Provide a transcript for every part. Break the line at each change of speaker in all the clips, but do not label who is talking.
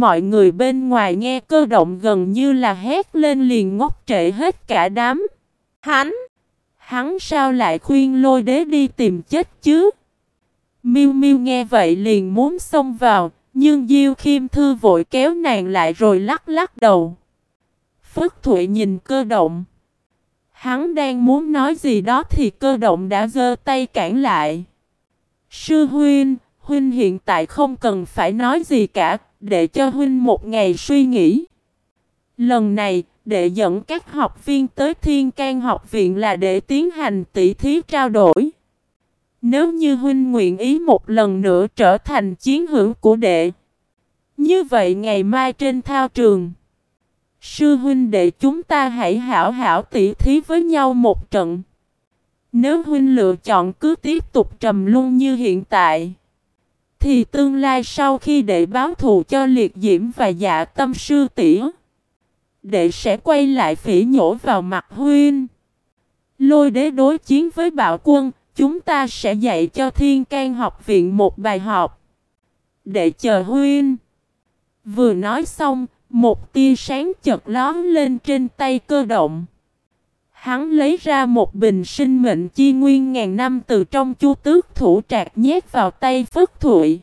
mọi người bên ngoài nghe cơ động gần như là hét lên liền ngốc trệ hết cả đám. Hắn! Hắn sao lại khuyên lôi đế đi tìm chết chứ? Miu Miu nghe vậy liền muốn xông vào, nhưng Diêu Khiêm Thư vội kéo nàng lại rồi lắc lắc đầu. Phất Thụy nhìn cơ động. Hắn đang muốn nói gì đó thì cơ động đã giơ tay cản lại. Sư huynh, huynh hiện tại không cần phải nói gì cả, để cho huynh một ngày suy nghĩ. Lần này, đệ dẫn các học viên tới Thiên can học viện là để tiến hành tỷ thí trao đổi. Nếu như huynh nguyện ý một lần nữa trở thành chiến hữu của đệ. Như vậy ngày mai trên thao trường, sư huynh đệ chúng ta hãy hảo hảo tỷ thí với nhau một trận. Nếu huynh lựa chọn cứ tiếp tục trầm luôn như hiện tại, thì tương lai sau khi đệ báo thù cho liệt diễm và dạ tâm sư tỷ đệ sẽ quay lại phỉ nhổ vào mặt huynh. Lôi đế đối chiến với bạo quân, chúng ta sẽ dạy cho thiên can học viện một bài học. Đệ chờ huynh. Vừa nói xong, một tia sáng chợt lón lên trên tay cơ động. Hắn lấy ra một bình sinh mệnh chi nguyên ngàn năm từ trong chu tước thủ trạc nhét vào tay Phất Thụy.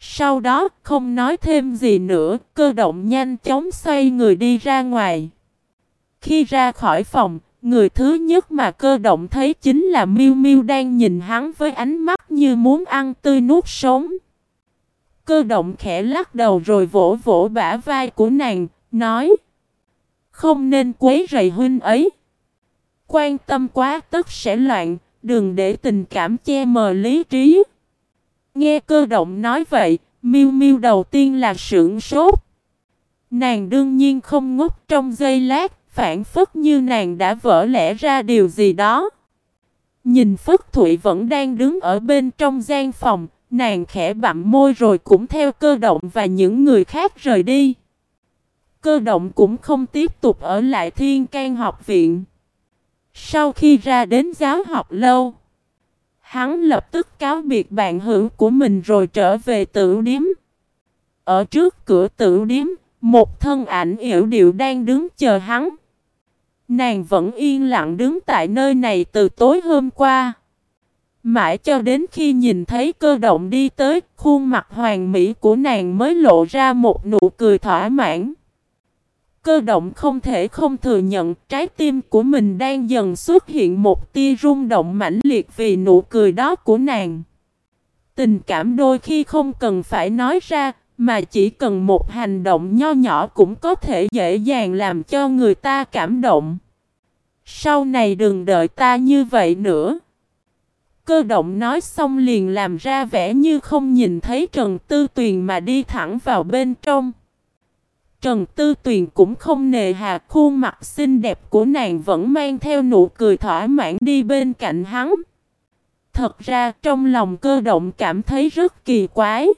Sau đó, không nói thêm gì nữa, cơ động nhanh chóng xoay người đi ra ngoài. Khi ra khỏi phòng, người thứ nhất mà cơ động thấy chính là Miu Miu đang nhìn hắn với ánh mắt như muốn ăn tươi nuốt sống. Cơ động khẽ lắc đầu rồi vỗ vỗ bả vai của nàng, nói Không nên quấy rầy huynh ấy. Quan tâm quá tất sẽ loạn, đừng để tình cảm che mờ lý trí. Nghe cơ động nói vậy, Miu Miu đầu tiên là sững sốt. Nàng đương nhiên không ngốc trong giây lát, phản phất như nàng đã vỡ lẽ ra điều gì đó. Nhìn Phất Thụy vẫn đang đứng ở bên trong gian phòng, nàng khẽ bặm môi rồi cũng theo cơ động và những người khác rời đi. Cơ động cũng không tiếp tục ở lại thiên can học viện. Sau khi ra đến giáo học lâu, Hắn lập tức cáo biệt bạn hữu của mình rồi trở về tử điếm. Ở trước cửa tử điếm, một thân ảnh yểu điệu đang đứng chờ hắn. Nàng vẫn yên lặng đứng tại nơi này từ tối hôm qua. Mãi cho đến khi nhìn thấy cơ động đi tới, khuôn mặt hoàng mỹ của nàng mới lộ ra một nụ cười thỏa mãn. Cơ động không thể không thừa nhận trái tim của mình đang dần xuất hiện một tia rung động mãnh liệt vì nụ cười đó của nàng. Tình cảm đôi khi không cần phải nói ra, mà chỉ cần một hành động nho nhỏ cũng có thể dễ dàng làm cho người ta cảm động. Sau này đừng đợi ta như vậy nữa. Cơ động nói xong liền làm ra vẻ như không nhìn thấy Trần Tư Tuyền mà đi thẳng vào bên trong. Trần Tư Tuyền cũng không nề hà, khuôn mặt xinh đẹp của nàng vẫn mang theo nụ cười thỏa mãn đi bên cạnh hắn. Thật ra, trong lòng cơ động cảm thấy rất kỳ quái.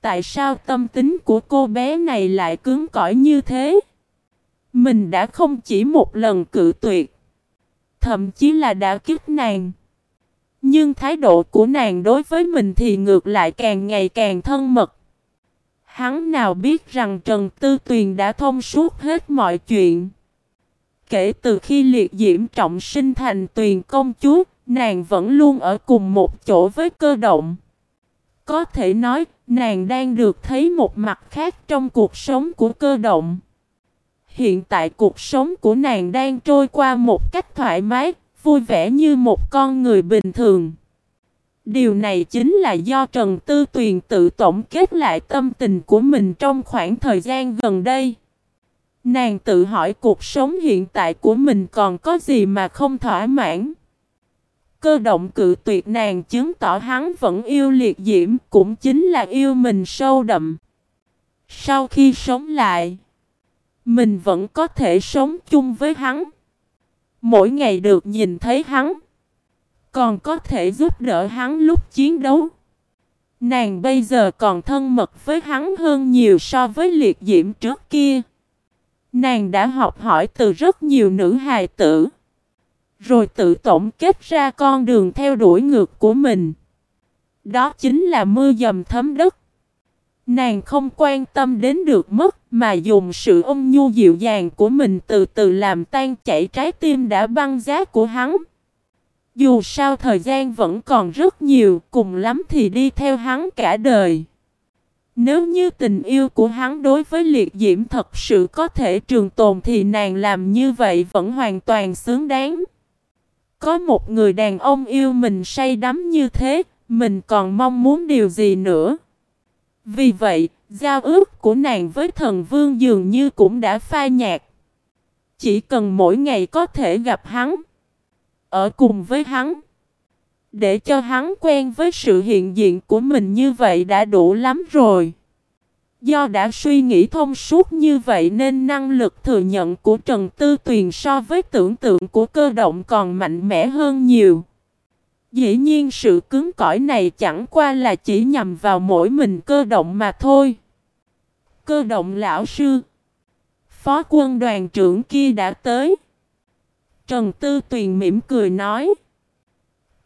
Tại sao tâm tính của cô bé này lại cứng cỏi như thế? Mình đã không chỉ một lần cự tuyệt. Thậm chí là đã kiếp nàng. Nhưng thái độ của nàng đối với mình thì ngược lại càng ngày càng thân mật. Hắn nào biết rằng Trần Tư Tuyền đã thông suốt hết mọi chuyện. Kể từ khi liệt diễm trọng sinh thành Tuyền công chúa, nàng vẫn luôn ở cùng một chỗ với cơ động. Có thể nói, nàng đang được thấy một mặt khác trong cuộc sống của cơ động. Hiện tại cuộc sống của nàng đang trôi qua một cách thoải mái, vui vẻ như một con người bình thường. Điều này chính là do Trần Tư Tuyền tự tổng kết lại tâm tình của mình trong khoảng thời gian gần đây. Nàng tự hỏi cuộc sống hiện tại của mình còn có gì mà không thỏa mãn. Cơ động cự tuyệt nàng chứng tỏ hắn vẫn yêu liệt diễm cũng chính là yêu mình sâu đậm. Sau khi sống lại, mình vẫn có thể sống chung với hắn. Mỗi ngày được nhìn thấy hắn. Còn có thể giúp đỡ hắn lúc chiến đấu. Nàng bây giờ còn thân mật với hắn hơn nhiều so với liệt diễm trước kia. Nàng đã học hỏi từ rất nhiều nữ hài tử. Rồi tự tổng kết ra con đường theo đuổi ngược của mình. Đó chính là mưa dầm thấm đất. Nàng không quan tâm đến được mất mà dùng sự ôn nhu dịu dàng của mình từ từ làm tan chảy trái tim đã băng giá của hắn. Dù sao thời gian vẫn còn rất nhiều, cùng lắm thì đi theo hắn cả đời. Nếu như tình yêu của hắn đối với liệt diễm thật sự có thể trường tồn thì nàng làm như vậy vẫn hoàn toàn xứng đáng. Có một người đàn ông yêu mình say đắm như thế, mình còn mong muốn điều gì nữa? Vì vậy, giao ước của nàng với thần vương dường như cũng đã phai nhạt. Chỉ cần mỗi ngày có thể gặp hắn, ở cùng với hắn, để cho hắn quen với sự hiện diện của mình như vậy đã đủ lắm rồi. Do đã suy nghĩ thông suốt như vậy nên năng lực thừa nhận của Trần Tư Tuyền so với tưởng tượng của cơ động còn mạnh mẽ hơn nhiều. Dĩ nhiên sự cứng cỏi này chẳng qua là chỉ nhằm vào mỗi mình cơ động mà thôi. Cơ động lão sư. Phó quân đoàn trưởng kia đã tới. Trần Tư Tuyền mỉm cười nói.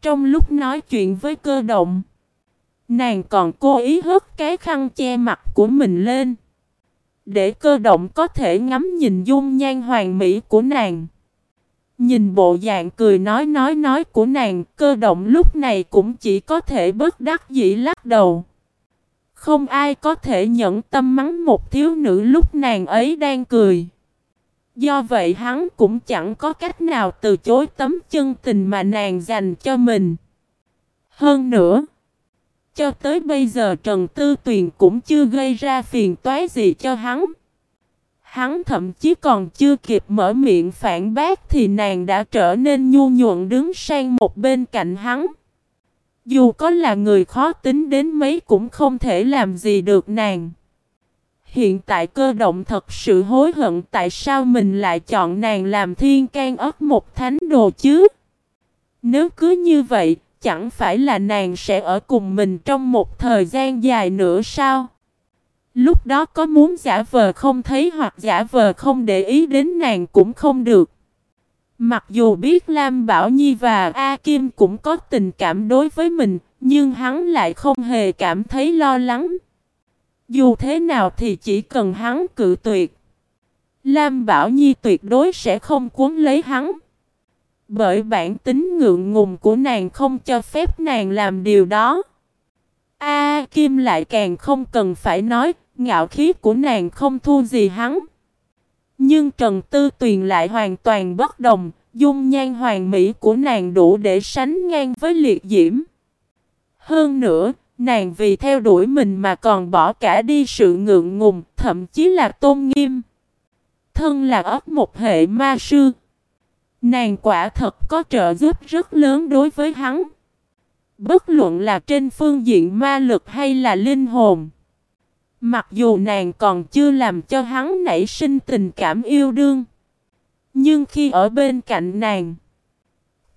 Trong lúc nói chuyện với cơ động. Nàng còn cố ý hất cái khăn che mặt của mình lên. Để cơ động có thể ngắm nhìn dung nhan hoàng mỹ của nàng. Nhìn bộ dạng cười nói nói nói của nàng, cơ động lúc này cũng chỉ có thể bất đắc dĩ lắc đầu. Không ai có thể nhẫn tâm mắng một thiếu nữ lúc nàng ấy đang cười. Do vậy hắn cũng chẳng có cách nào từ chối tấm chân tình mà nàng dành cho mình. Hơn nữa, cho tới bây giờ Trần Tư Tuyền cũng chưa gây ra phiền toái gì cho hắn. Hắn thậm chí còn chưa kịp mở miệng phản bác thì nàng đã trở nên nhu nhuận đứng sang một bên cạnh hắn. Dù có là người khó tính đến mấy cũng không thể làm gì được nàng. Hiện tại cơ động thật sự hối hận tại sao mình lại chọn nàng làm thiên can ớt một thánh đồ chứ. Nếu cứ như vậy, chẳng phải là nàng sẽ ở cùng mình trong một thời gian dài nữa sao? Lúc đó có muốn giả vờ không thấy hoặc giả vờ không để ý đến nàng cũng không được. Mặc dù biết Lam Bảo Nhi và A Kim cũng có tình cảm đối với mình, nhưng hắn lại không hề cảm thấy lo lắng. Dù thế nào thì chỉ cần hắn cự tuyệt. Lam Bảo Nhi tuyệt đối sẽ không cuốn lấy hắn. Bởi bản tính ngượng ngùng của nàng không cho phép nàng làm điều đó. A Kim lại càng không cần phải nói, ngạo khí của nàng không thua gì hắn. Nhưng Trần Tư Tuyền lại hoàn toàn bất đồng, dung nhan hoàng mỹ của nàng đủ để sánh ngang với liệt diễm. Hơn nữa, nàng vì theo đuổi mình mà còn bỏ cả đi sự ngượng ngùng, thậm chí là tôn nghiêm. Thân là ấp một hệ ma sư. Nàng quả thật có trợ giúp rất lớn đối với hắn. Bất luận là trên phương diện ma lực hay là linh hồn. Mặc dù nàng còn chưa làm cho hắn nảy sinh tình cảm yêu đương. Nhưng khi ở bên cạnh nàng,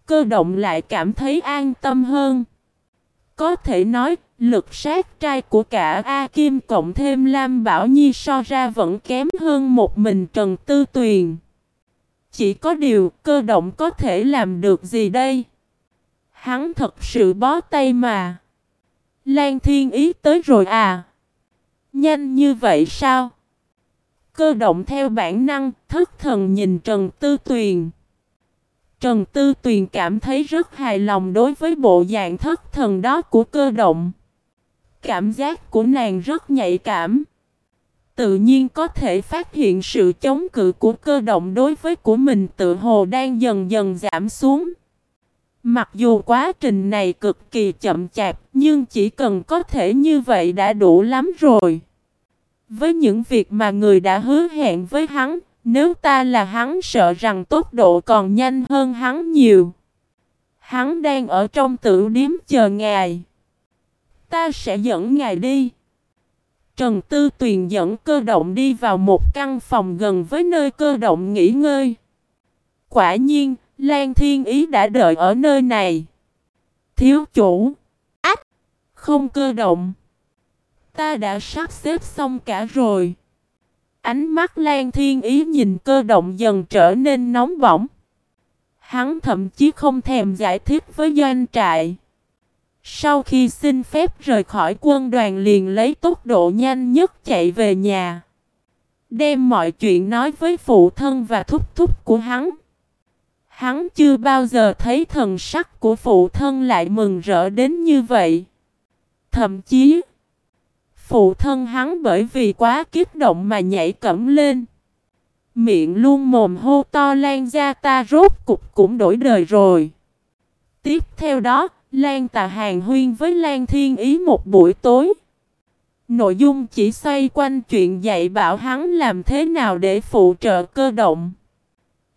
cơ động lại cảm thấy an tâm hơn. Có thể nói, lực sát trai của cả A Kim cộng thêm Lam Bảo Nhi so ra vẫn kém hơn một mình Trần Tư Tuyền. Chỉ có điều cơ động có thể làm được gì đây? Hắn thật sự bó tay mà. Lan Thiên Ý tới rồi à? Nhanh như vậy sao? Cơ động theo bản năng, thất thần nhìn Trần Tư Tuyền. Trần Tư Tuyền cảm thấy rất hài lòng đối với bộ dạng thất thần đó của cơ động. Cảm giác của nàng rất nhạy cảm. Tự nhiên có thể phát hiện sự chống cự của cơ động đối với của mình tự hồ đang dần dần giảm xuống. Mặc dù quá trình này cực kỳ chậm chạp, nhưng chỉ cần có thể như vậy đã đủ lắm rồi. Với những việc mà người đã hứa hẹn với hắn, nếu ta là hắn sợ rằng tốc độ còn nhanh hơn hắn nhiều. Hắn đang ở trong tử điếm chờ ngài. Ta sẽ dẫn ngài đi. Trần Tư Tuyền dẫn cơ động đi vào một căn phòng gần với nơi cơ động nghỉ ngơi. Quả nhiên, Lan Thiên Ý đã đợi ở nơi này. Thiếu chủ. Ách. Không cơ động. Ta đã sắp xếp xong cả rồi. Ánh mắt Lan Thiên Ý nhìn cơ động dần trở nên nóng bỏng. Hắn thậm chí không thèm giải thích với doanh trại. Sau khi xin phép rời khỏi quân đoàn liền lấy tốc độ nhanh nhất chạy về nhà. Đem mọi chuyện nói với phụ thân và thúc thúc của hắn. Hắn chưa bao giờ thấy thần sắc của phụ thân lại mừng rỡ đến như vậy. Thậm chí, phụ thân hắn bởi vì quá kích động mà nhảy cẫm lên. Miệng luôn mồm hô to Lan gia ta rốt cục cũng đổi đời rồi. Tiếp theo đó, Lan tà hàng huyên với Lan thiên ý một buổi tối. Nội dung chỉ xoay quanh chuyện dạy bảo hắn làm thế nào để phụ trợ cơ động.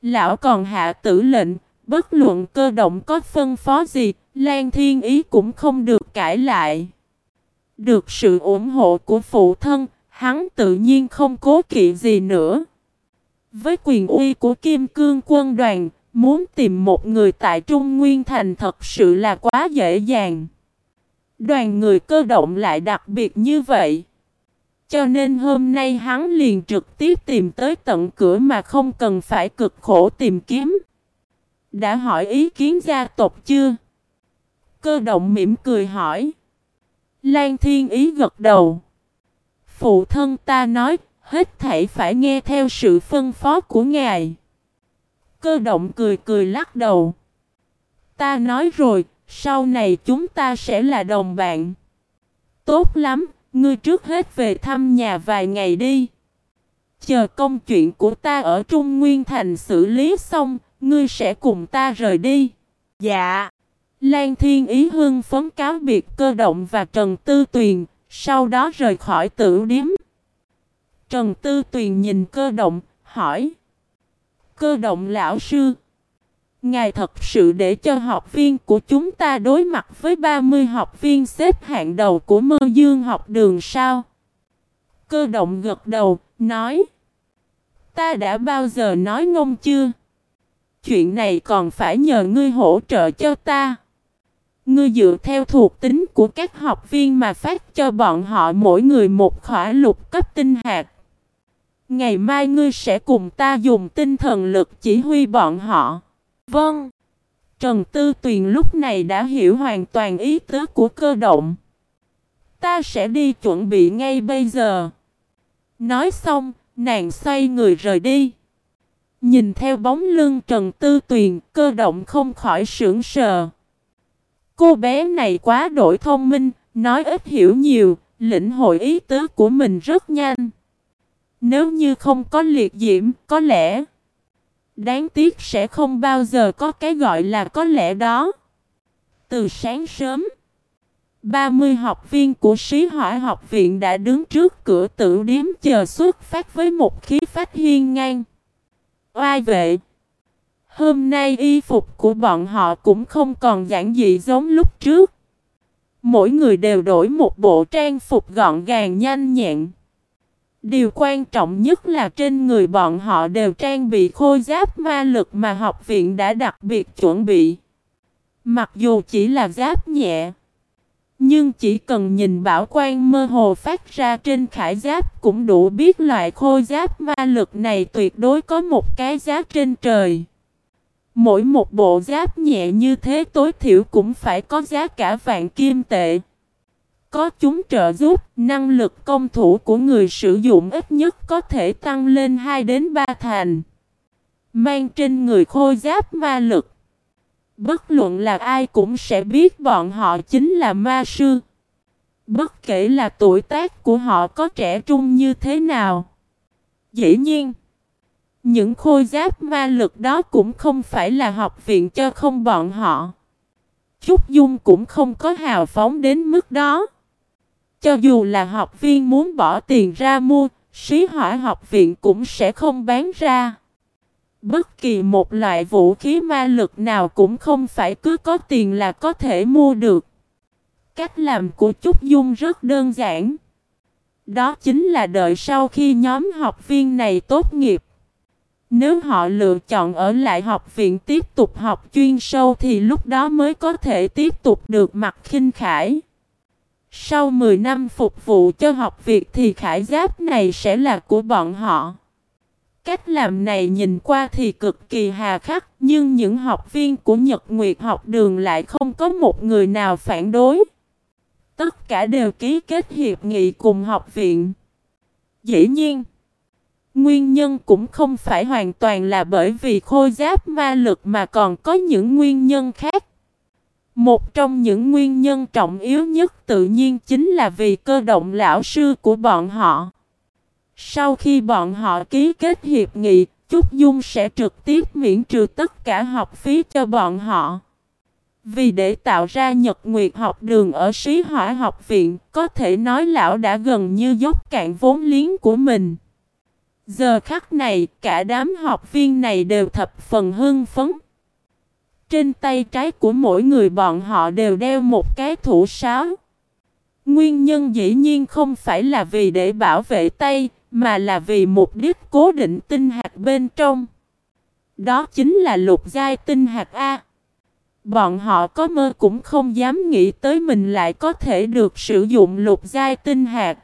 Lão còn hạ tử lệnh, bất luận cơ động có phân phó gì, Lan Thiên Ý cũng không được cãi lại. Được sự ủng hộ của phụ thân, hắn tự nhiên không cố kỵ gì nữa. Với quyền uy của Kim Cương quân đoàn, muốn tìm một người tại Trung Nguyên Thành thật sự là quá dễ dàng. Đoàn người cơ động lại đặc biệt như vậy. Cho nên hôm nay hắn liền trực tiếp tìm tới tận cửa mà không cần phải cực khổ tìm kiếm. Đã hỏi ý kiến gia tộc chưa? Cơ động mỉm cười hỏi. Lan Thiên Ý gật đầu. Phụ thân ta nói, hết thảy phải nghe theo sự phân phó của ngài. Cơ động cười cười lắc đầu. Ta nói rồi, sau này chúng ta sẽ là đồng bạn. Tốt lắm, ngươi trước hết về thăm nhà vài ngày đi. Chờ công chuyện của ta ở Trung Nguyên Thành xử lý xong, ngươi sẽ cùng ta rời đi. Dạ. Lan Thiên Ý hưng phấn cáo biệt cơ động và Trần Tư Tuyền, sau đó rời khỏi tử điếm. Trần Tư Tuyền nhìn cơ động, hỏi. Cơ động lão sư. Ngài thật sự để cho học viên của chúng ta đối mặt với 30 học viên xếp hạng đầu của mơ dương học đường sao? Cơ động gật đầu, nói. Ta đã bao giờ nói ngông chưa? Chuyện này còn phải nhờ ngươi hỗ trợ cho ta. Ngươi dựa theo thuộc tính của các học viên mà phát cho bọn họ mỗi người một khỏa lục cấp tinh hạt. Ngày mai ngươi sẽ cùng ta dùng tinh thần lực chỉ huy bọn họ. Vâng. Trần Tư Tuyền lúc này đã hiểu hoàn toàn ý tứ của cơ động. Ta sẽ đi chuẩn bị ngay bây giờ. Nói xong, nàng xoay người rời đi. Nhìn theo bóng lưng Trần Tư Tuyền, cơ động không khỏi sững sờ. Cô bé này quá đổi thông minh, nói ít hiểu nhiều, lĩnh hội ý tứ của mình rất nhanh. Nếu như không có liệt diễm, có lẽ Đáng tiếc sẽ không bao giờ có cái gọi là có lẽ đó. Từ sáng sớm, 30 học viên của sĩ hỏa học viện đã đứng trước cửa tử điếm chờ xuất phát với một khí phách hiên ngang. Oai vệ! Hôm nay y phục của bọn họ cũng không còn giản dị giống lúc trước. Mỗi người đều đổi một bộ trang phục gọn gàng nhanh nhẹn. Điều quan trọng nhất là trên người bọn họ đều trang bị khôi giáp ma lực mà học viện đã đặc biệt chuẩn bị. Mặc dù chỉ là giáp nhẹ, nhưng chỉ cần nhìn bảo quan mơ hồ phát ra trên khải giáp cũng đủ biết loại khôi giáp ma lực này tuyệt đối có một cái giá trên trời. Mỗi một bộ giáp nhẹ như thế tối thiểu cũng phải có giá cả vạn kim tệ. Có chúng trợ giúp, năng lực công thủ của người sử dụng ít nhất có thể tăng lên 2 đến 3 thành. Mang trên người khôi giáp ma lực. Bất luận là ai cũng sẽ biết bọn họ chính là ma sư. Bất kể là tuổi tác của họ có trẻ trung như thế nào. Dĩ nhiên, những khôi giáp ma lực đó cũng không phải là học viện cho không bọn họ. Trúc Dung cũng không có hào phóng đến mức đó. Cho dù là học viên muốn bỏ tiền ra mua, sĩ hỏa học viện cũng sẽ không bán ra. Bất kỳ một loại vũ khí ma lực nào cũng không phải cứ có tiền là có thể mua được. Cách làm của Trúc Dung rất đơn giản. Đó chính là đợi sau khi nhóm học viên này tốt nghiệp. Nếu họ lựa chọn ở lại học viện tiếp tục học chuyên sâu thì lúc đó mới có thể tiếp tục được mặc khinh khải. Sau 10 năm phục vụ cho học việc thì khải giáp này sẽ là của bọn họ. Cách làm này nhìn qua thì cực kỳ hà khắc, nhưng những học viên của Nhật Nguyệt học đường lại không có một người nào phản đối. Tất cả đều ký kết hiệp nghị cùng học viện. Dĩ nhiên, nguyên nhân cũng không phải hoàn toàn là bởi vì khôi giáp ma lực mà còn có những nguyên nhân khác. Một trong những nguyên nhân trọng yếu nhất tự nhiên chính là vì cơ động lão sư của bọn họ. Sau khi bọn họ ký kết hiệp nghị, Trúc Dung sẽ trực tiếp miễn trừ tất cả học phí cho bọn họ. Vì để tạo ra Nhật Nguyệt học đường ở Sĩ Hỏa học viện, có thể nói lão đã gần như dốc cạn vốn liếng của mình. Giờ khắc này, cả đám học viên này đều thập phần hưng phấn. Trên tay trái của mỗi người bọn họ đều đeo một cái thủ sáo. Nguyên nhân dĩ nhiên không phải là vì để bảo vệ tay, mà là vì mục đích cố định tinh hạt bên trong. Đó chính là lục giai tinh hạt A. Bọn họ có mơ cũng không dám nghĩ tới mình lại có thể được sử dụng lục giai tinh hạt.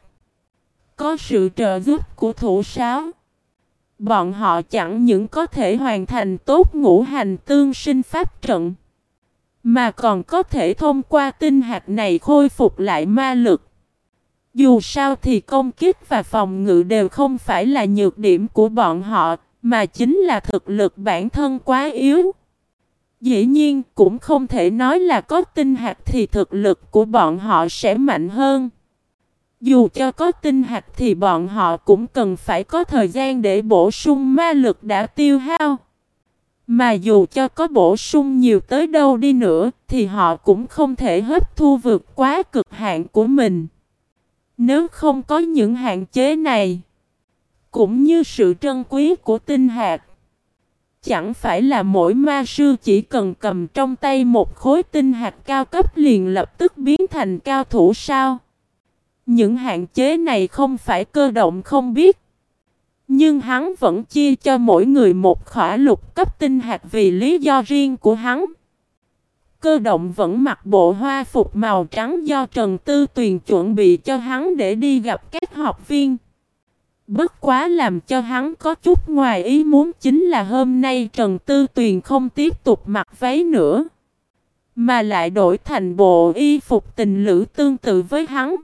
Có sự trợ giúp của thủ sáo. Bọn họ chẳng những có thể hoàn thành tốt ngũ hành tương sinh pháp trận. Mà còn có thể thông qua tinh hạt này khôi phục lại ma lực. Dù sao thì công kích và phòng ngự đều không phải là nhược điểm của bọn họ, mà chính là thực lực bản thân quá yếu. Dĩ nhiên cũng không thể nói là có tinh hạt thì thực lực của bọn họ sẽ mạnh hơn. Dù cho có tinh hạt thì bọn họ cũng cần phải có thời gian để bổ sung ma lực đã tiêu hao. Mà dù cho có bổ sung nhiều tới đâu đi nữa thì họ cũng không thể hấp thu vượt quá cực hạn của mình. Nếu không có những hạn chế này, cũng như sự trân quý của tinh hạt, chẳng phải là mỗi ma sư chỉ cần cầm trong tay một khối tinh hạt cao cấp liền lập tức biến thành cao thủ sao? Những hạn chế này không phải cơ động không biết. Nhưng hắn vẫn chia cho mỗi người một khỏa lục cấp tinh hạt vì lý do riêng của hắn. Cơ động vẫn mặc bộ hoa phục màu trắng do Trần Tư Tuyền chuẩn bị cho hắn để đi gặp các học viên. Bất quá làm cho hắn có chút ngoài ý muốn chính là hôm nay Trần Tư Tuyền không tiếp tục mặc váy nữa. Mà lại đổi thành bộ y phục tình lữ tương tự với hắn.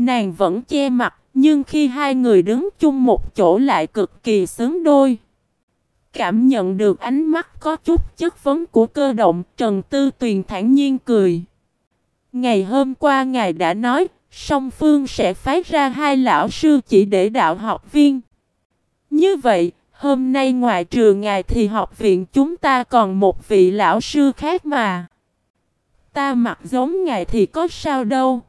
Nàng vẫn che mặt, nhưng khi hai người đứng chung một chỗ lại cực kỳ sướng đôi. Cảm nhận được ánh mắt có chút chất vấn của cơ động, Trần Tư Tuyền thản nhiên cười. Ngày hôm qua ngài đã nói, song phương sẽ phái ra hai lão sư chỉ để đạo học viên. Như vậy, hôm nay ngoài trừ ngài thì học viện chúng ta còn một vị lão sư khác mà. Ta mặc giống ngài thì có sao đâu.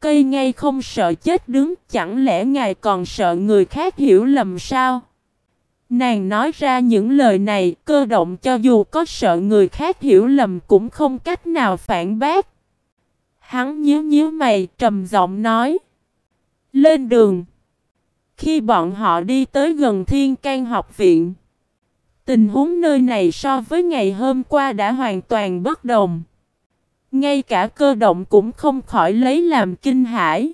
Cây ngay không sợ chết đứng, chẳng lẽ ngài còn sợ người khác hiểu lầm sao? Nàng nói ra những lời này, cơ động cho dù có sợ người khác hiểu lầm cũng không cách nào phản bác. Hắn nhíu nhíu mày, trầm giọng nói. Lên đường. Khi bọn họ đi tới gần thiên can học viện, tình huống nơi này so với ngày hôm qua đã hoàn toàn bất đồng. Ngay cả cơ động cũng không khỏi lấy làm kinh hãi.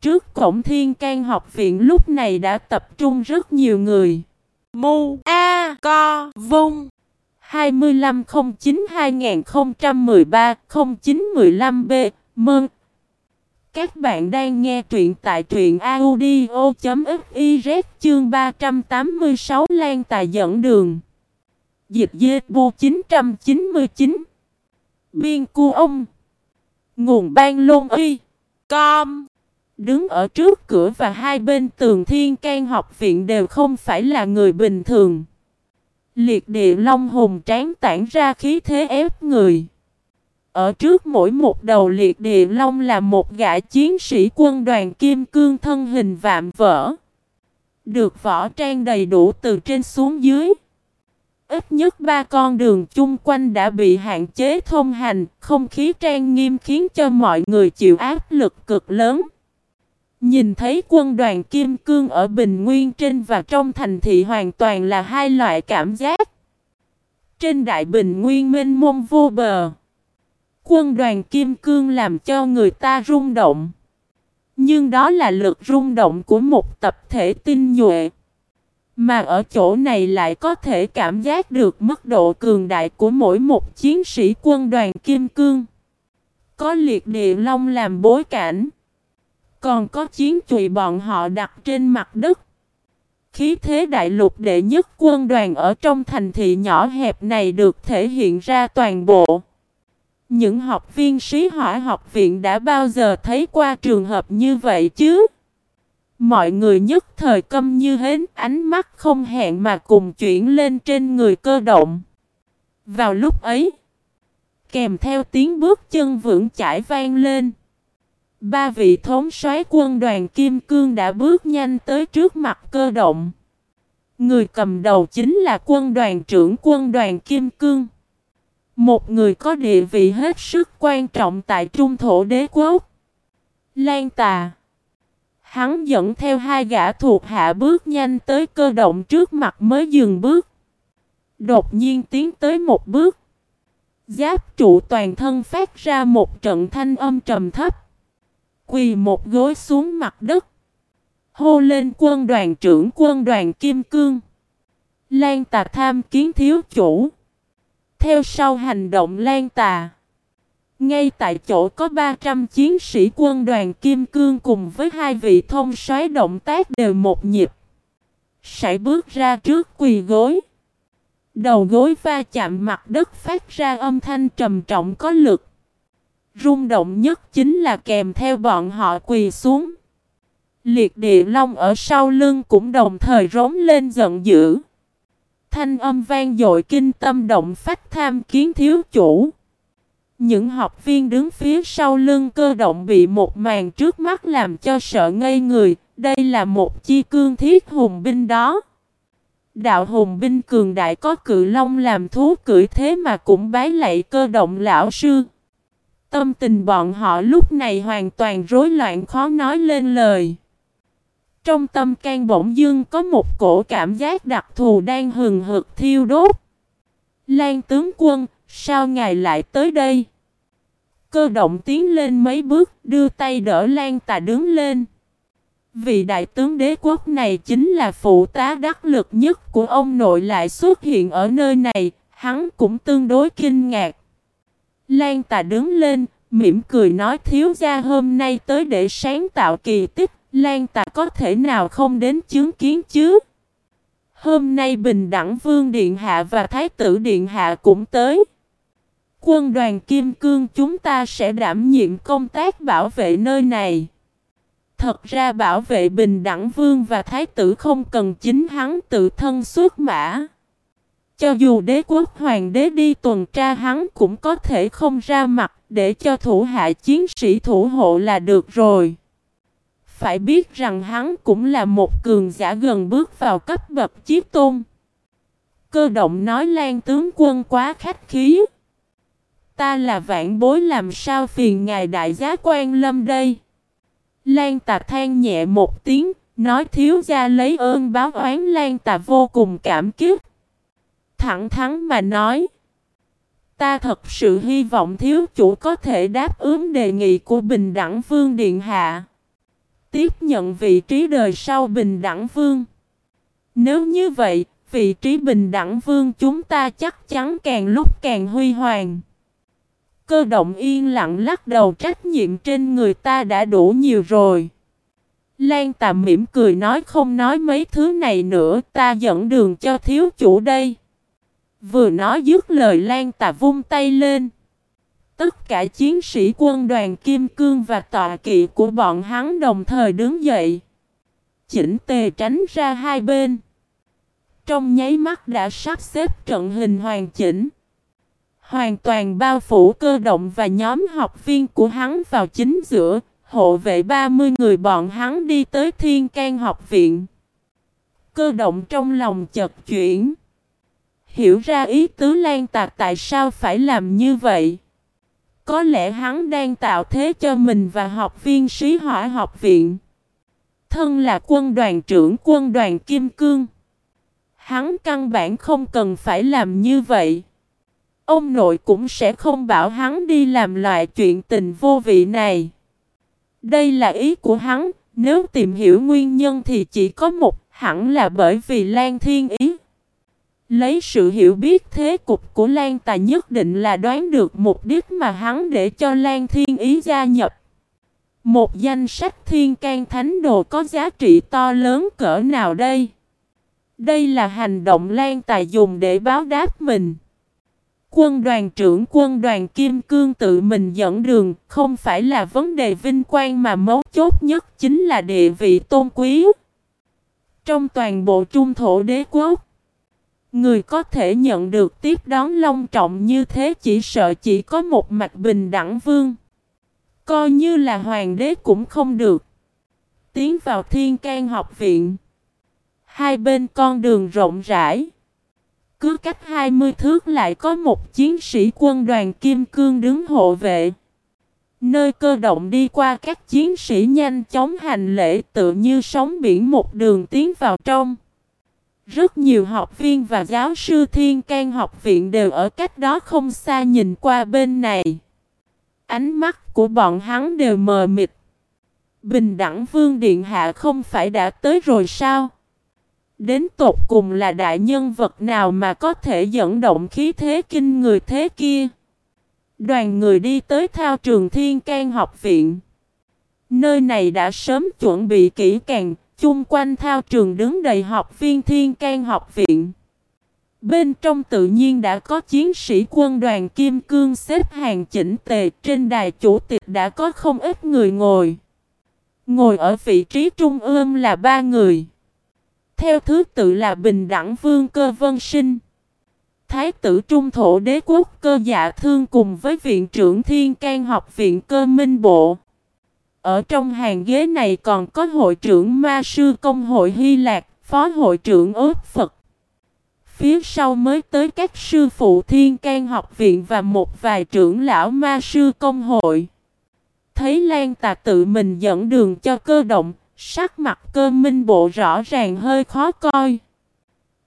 Trước cổng thiên can học viện lúc này đã tập trung rất nhiều người. Mu, A, Co, Vung 2509-2013-0915B Mơn Các bạn đang nghe truyện tại truyện audio.fiz chương 386 Lan Tài dẫn đường Dịch dê bu 999 Biên cu ông Nguồn ban lôn y Com Đứng ở trước cửa và hai bên tường thiên can học viện đều không phải là người bình thường. Liệt địa long hùng tráng tản ra khí thế ép người. Ở trước mỗi một đầu liệt địa long là một gã chiến sĩ quân đoàn kim cương thân hình vạm vỡ. Được võ trang đầy đủ từ trên xuống dưới. Ít nhất ba con đường chung quanh đã bị hạn chế thông hành, không khí trang nghiêm khiến cho mọi người chịu áp lực cực lớn. Nhìn thấy quân đoàn Kim Cương ở Bình Nguyên trên và trong thành thị hoàn toàn là hai loại cảm giác. Trên đại Bình Nguyên mênh mông vô bờ. Quân đoàn Kim Cương làm cho người ta rung động. Nhưng đó là lực rung động của một tập thể tinh nhuệ. Mà ở chỗ này lại có thể cảm giác được mức độ cường đại của mỗi một chiến sĩ quân đoàn Kim Cương. Có liệt địa long làm bối cảnh. Còn có chiến trụy bọn họ đặt trên mặt đất. Khí thế đại lục đệ nhất quân đoàn ở trong thành thị nhỏ hẹp này được thể hiện ra toàn bộ. Những học viên sĩ hỏa học viện đã bao giờ thấy qua trường hợp như vậy chứ? Mọi người nhất thời câm như hến ánh mắt không hẹn mà cùng chuyển lên trên người cơ động. Vào lúc ấy, kèm theo tiếng bước chân vững chãi vang lên. Ba vị thống soái quân đoàn Kim Cương đã bước nhanh tới trước mặt cơ động. Người cầm đầu chính là quân đoàn trưởng quân đoàn Kim Cương. Một người có địa vị hết sức quan trọng tại trung thổ đế quốc. Lan Tà. Hắn dẫn theo hai gã thuộc hạ bước nhanh tới cơ động trước mặt mới dừng bước. Đột nhiên tiến tới một bước. Giáp trụ toàn thân phát ra một trận thanh âm trầm thấp. Quỳ một gối xuống mặt đất. Hô lên quân đoàn trưởng quân đoàn Kim Cương. Lan tà tham kiến thiếu chủ. Theo sau hành động lan tà. Ngay tại chỗ có 300 chiến sĩ quân đoàn Kim Cương cùng với hai vị thông soái động tác đều một nhịp. Sải bước ra trước quỳ gối. Đầu gối va chạm mặt đất phát ra âm thanh trầm trọng có lực. Rung động nhất chính là kèm theo bọn họ quỳ xuống. Liệt địa long ở sau lưng cũng đồng thời rống lên giận dữ. Thanh âm vang dội kinh tâm động phách tham kiến thiếu chủ. Những học viên đứng phía sau lưng cơ động bị một màn trước mắt làm cho sợ ngây người. Đây là một chi cương thiết hùng binh đó. Đạo hùng binh cường đại có cự long làm thú cưỡi thế mà cũng bái lạy cơ động lão sư. Tâm tình bọn họ lúc này hoàn toàn rối loạn khó nói lên lời. Trong tâm can bỗng dưng có một cổ cảm giác đặc thù đang hừng hực thiêu đốt. Lan tướng quân, sao ngài lại tới đây? Cơ động tiến lên mấy bước, đưa tay đỡ Lan tà đứng lên. Vị đại tướng đế quốc này chính là phụ tá đắc lực nhất của ông nội lại xuất hiện ở nơi này, hắn cũng tương đối kinh ngạc. Lan tà đứng lên, mỉm cười nói thiếu gia hôm nay tới để sáng tạo kỳ tích, Lan tà có thể nào không đến chứng kiến chứ? Hôm nay Bình Đẳng Vương Điện Hạ và Thái tử Điện Hạ cũng tới. Quân đoàn Kim Cương chúng ta sẽ đảm nhiệm công tác bảo vệ nơi này. Thật ra bảo vệ Bình Đẳng Vương và Thái tử không cần chính hắn tự thân xuất mã. Cho dù đế quốc hoàng đế đi tuần tra hắn cũng có thể không ra mặt để cho thủ hạ chiến sĩ thủ hộ là được rồi. Phải biết rằng hắn cũng là một cường giả gần bước vào cấp bậc chiếc tôn. Cơ động nói lan tướng quân quá khách khí. Ta là vạn bối làm sao phiền ngài đại giá quan lâm đây. Lan tà than nhẹ một tiếng, nói thiếu gia lấy ơn báo oán Lan tà vô cùng cảm kích. Thẳng thắn mà nói. Ta thật sự hy vọng thiếu chủ có thể đáp ứng đề nghị của Bình Đẳng Vương Điện Hạ. Tiếp nhận vị trí đời sau Bình Đẳng Vương. Nếu như vậy, vị trí Bình Đẳng Vương chúng ta chắc chắn càng lúc càng huy hoàng. Cơ động yên lặng lắc đầu, trách nhiệm trên người ta đã đủ nhiều rồi. Lan tà mỉm cười nói, không nói mấy thứ này nữa, ta dẫn đường cho thiếu chủ đây. Vừa nói dứt lời, Lan tà vung tay lên. Tất cả chiến sĩ quân đoàn Kim Cương và tọa kỵ của bọn hắn đồng thời đứng dậy. Chỉnh tề tránh ra hai bên. Trong nháy mắt đã sắp xếp trận hình hoàn chỉnh. Hoàn toàn bao phủ cơ động và nhóm học viên của hắn vào chính giữa, hộ vệ 30 người bọn hắn đi tới thiên can học viện. Cơ động trong lòng chật chuyển. Hiểu ra ý tứ lan tạc tại sao phải làm như vậy. Có lẽ hắn đang tạo thế cho mình và học viên sĩ hỏa học viện. Thân là quân đoàn trưởng quân đoàn Kim Cương. Hắn căn bản không cần phải làm như vậy. Ông nội cũng sẽ không bảo hắn đi làm loại chuyện tình vô vị này. Đây là ý của hắn, Nếu tìm hiểu nguyên nhân thì chỉ có một, hẳn là bởi vì Lan Thiên Ý. Lấy sự hiểu biết thế cục của Lan Tài nhất định là đoán được mục đích mà hắn để cho Lan Thiên Ý gia nhập. Một danh sách thiên can thánh đồ có giá trị to lớn cỡ nào đây? Đây là hành động Lan Tài dùng để báo đáp mình. Quân đoàn trưởng quân đoàn Kim Cương tự mình dẫn đường, không phải là vấn đề vinh quang mà mấu chốt nhất chính là địa vị tôn quý. Trong toàn bộ trung thổ đế quốc, người có thể nhận được tiếp đón long trọng như thế chỉ sợ chỉ có một mạch bình đẳng vương. Coi như là hoàng đế cũng không được. Tiến vào thiên can học viện. Hai bên con đường rộng rãi. Cứ cách 20 thước lại có một chiến sĩ quân đoàn kim cương đứng hộ vệ. Nơi cơ động đi qua các chiến sĩ nhanh chóng hành lễ, tự như sóng biển một đường tiến vào trong. Rất nhiều học viên và giáo sư thiên can học viện đều ở cách đó không xa nhìn qua bên này. Ánh mắt của bọn hắn đều mờ mịt. Bình đẳng vương điện hạ không phải đã tới rồi sao? Đến tột cùng là đại nhân vật nào mà có thể dẫn động khí thế kinh người thế kia? Đoàn người đi tới thao trường Thiên can học viện. Nơi này đã sớm chuẩn bị kỹ càng, chung quanh thao trường đứng đầy học viên Thiên can học viện. Bên trong tự nhiên đã có chiến sĩ quân đoàn Kim Cương xếp hàng chỉnh tề trên đài chủ tịch đã có không ít người ngồi. Ngồi ở vị trí trung ương là ba người. Theo thứ tự là Bình Đẳng Vương Cơ Vân Sinh. Thái tử Trung Thổ Đế Quốc Cơ Dạ Thương cùng với Viện trưởng Thiên can Học viện Cơ Minh Bộ. Ở trong hàng ghế này còn có hội trưởng Ma Sư Công hội Hy Lạc, Phó hội trưởng ước Phật. Phía sau mới tới các sư phụ Thiên can Học viện và một vài trưởng lão Ma Sư Công hội. Thấy Lan Tà tự mình dẫn đường cho cơ động, Sắc mặt cơ minh bộ rõ ràng hơi khó coi.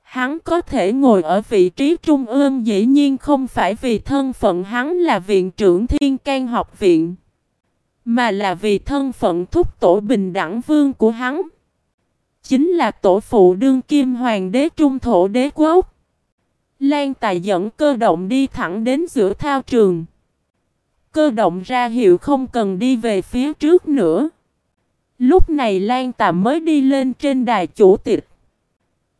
Hắn có thể ngồi ở vị trí trung ương dĩ nhiên không phải vì thân phận hắn là viện trưởng thiên can học viện. Mà là vì thân phận thúc tổ bình đẳng vương của hắn. Chính là tổ phụ đương kim hoàng đế trung thổ đế quốc. Lan tài dẫn cơ động đi thẳng đến giữa thao trường. Cơ động ra hiệu không cần đi về phía trước nữa. Lúc này Lan Tà mới đi lên trên đài chủ tịch.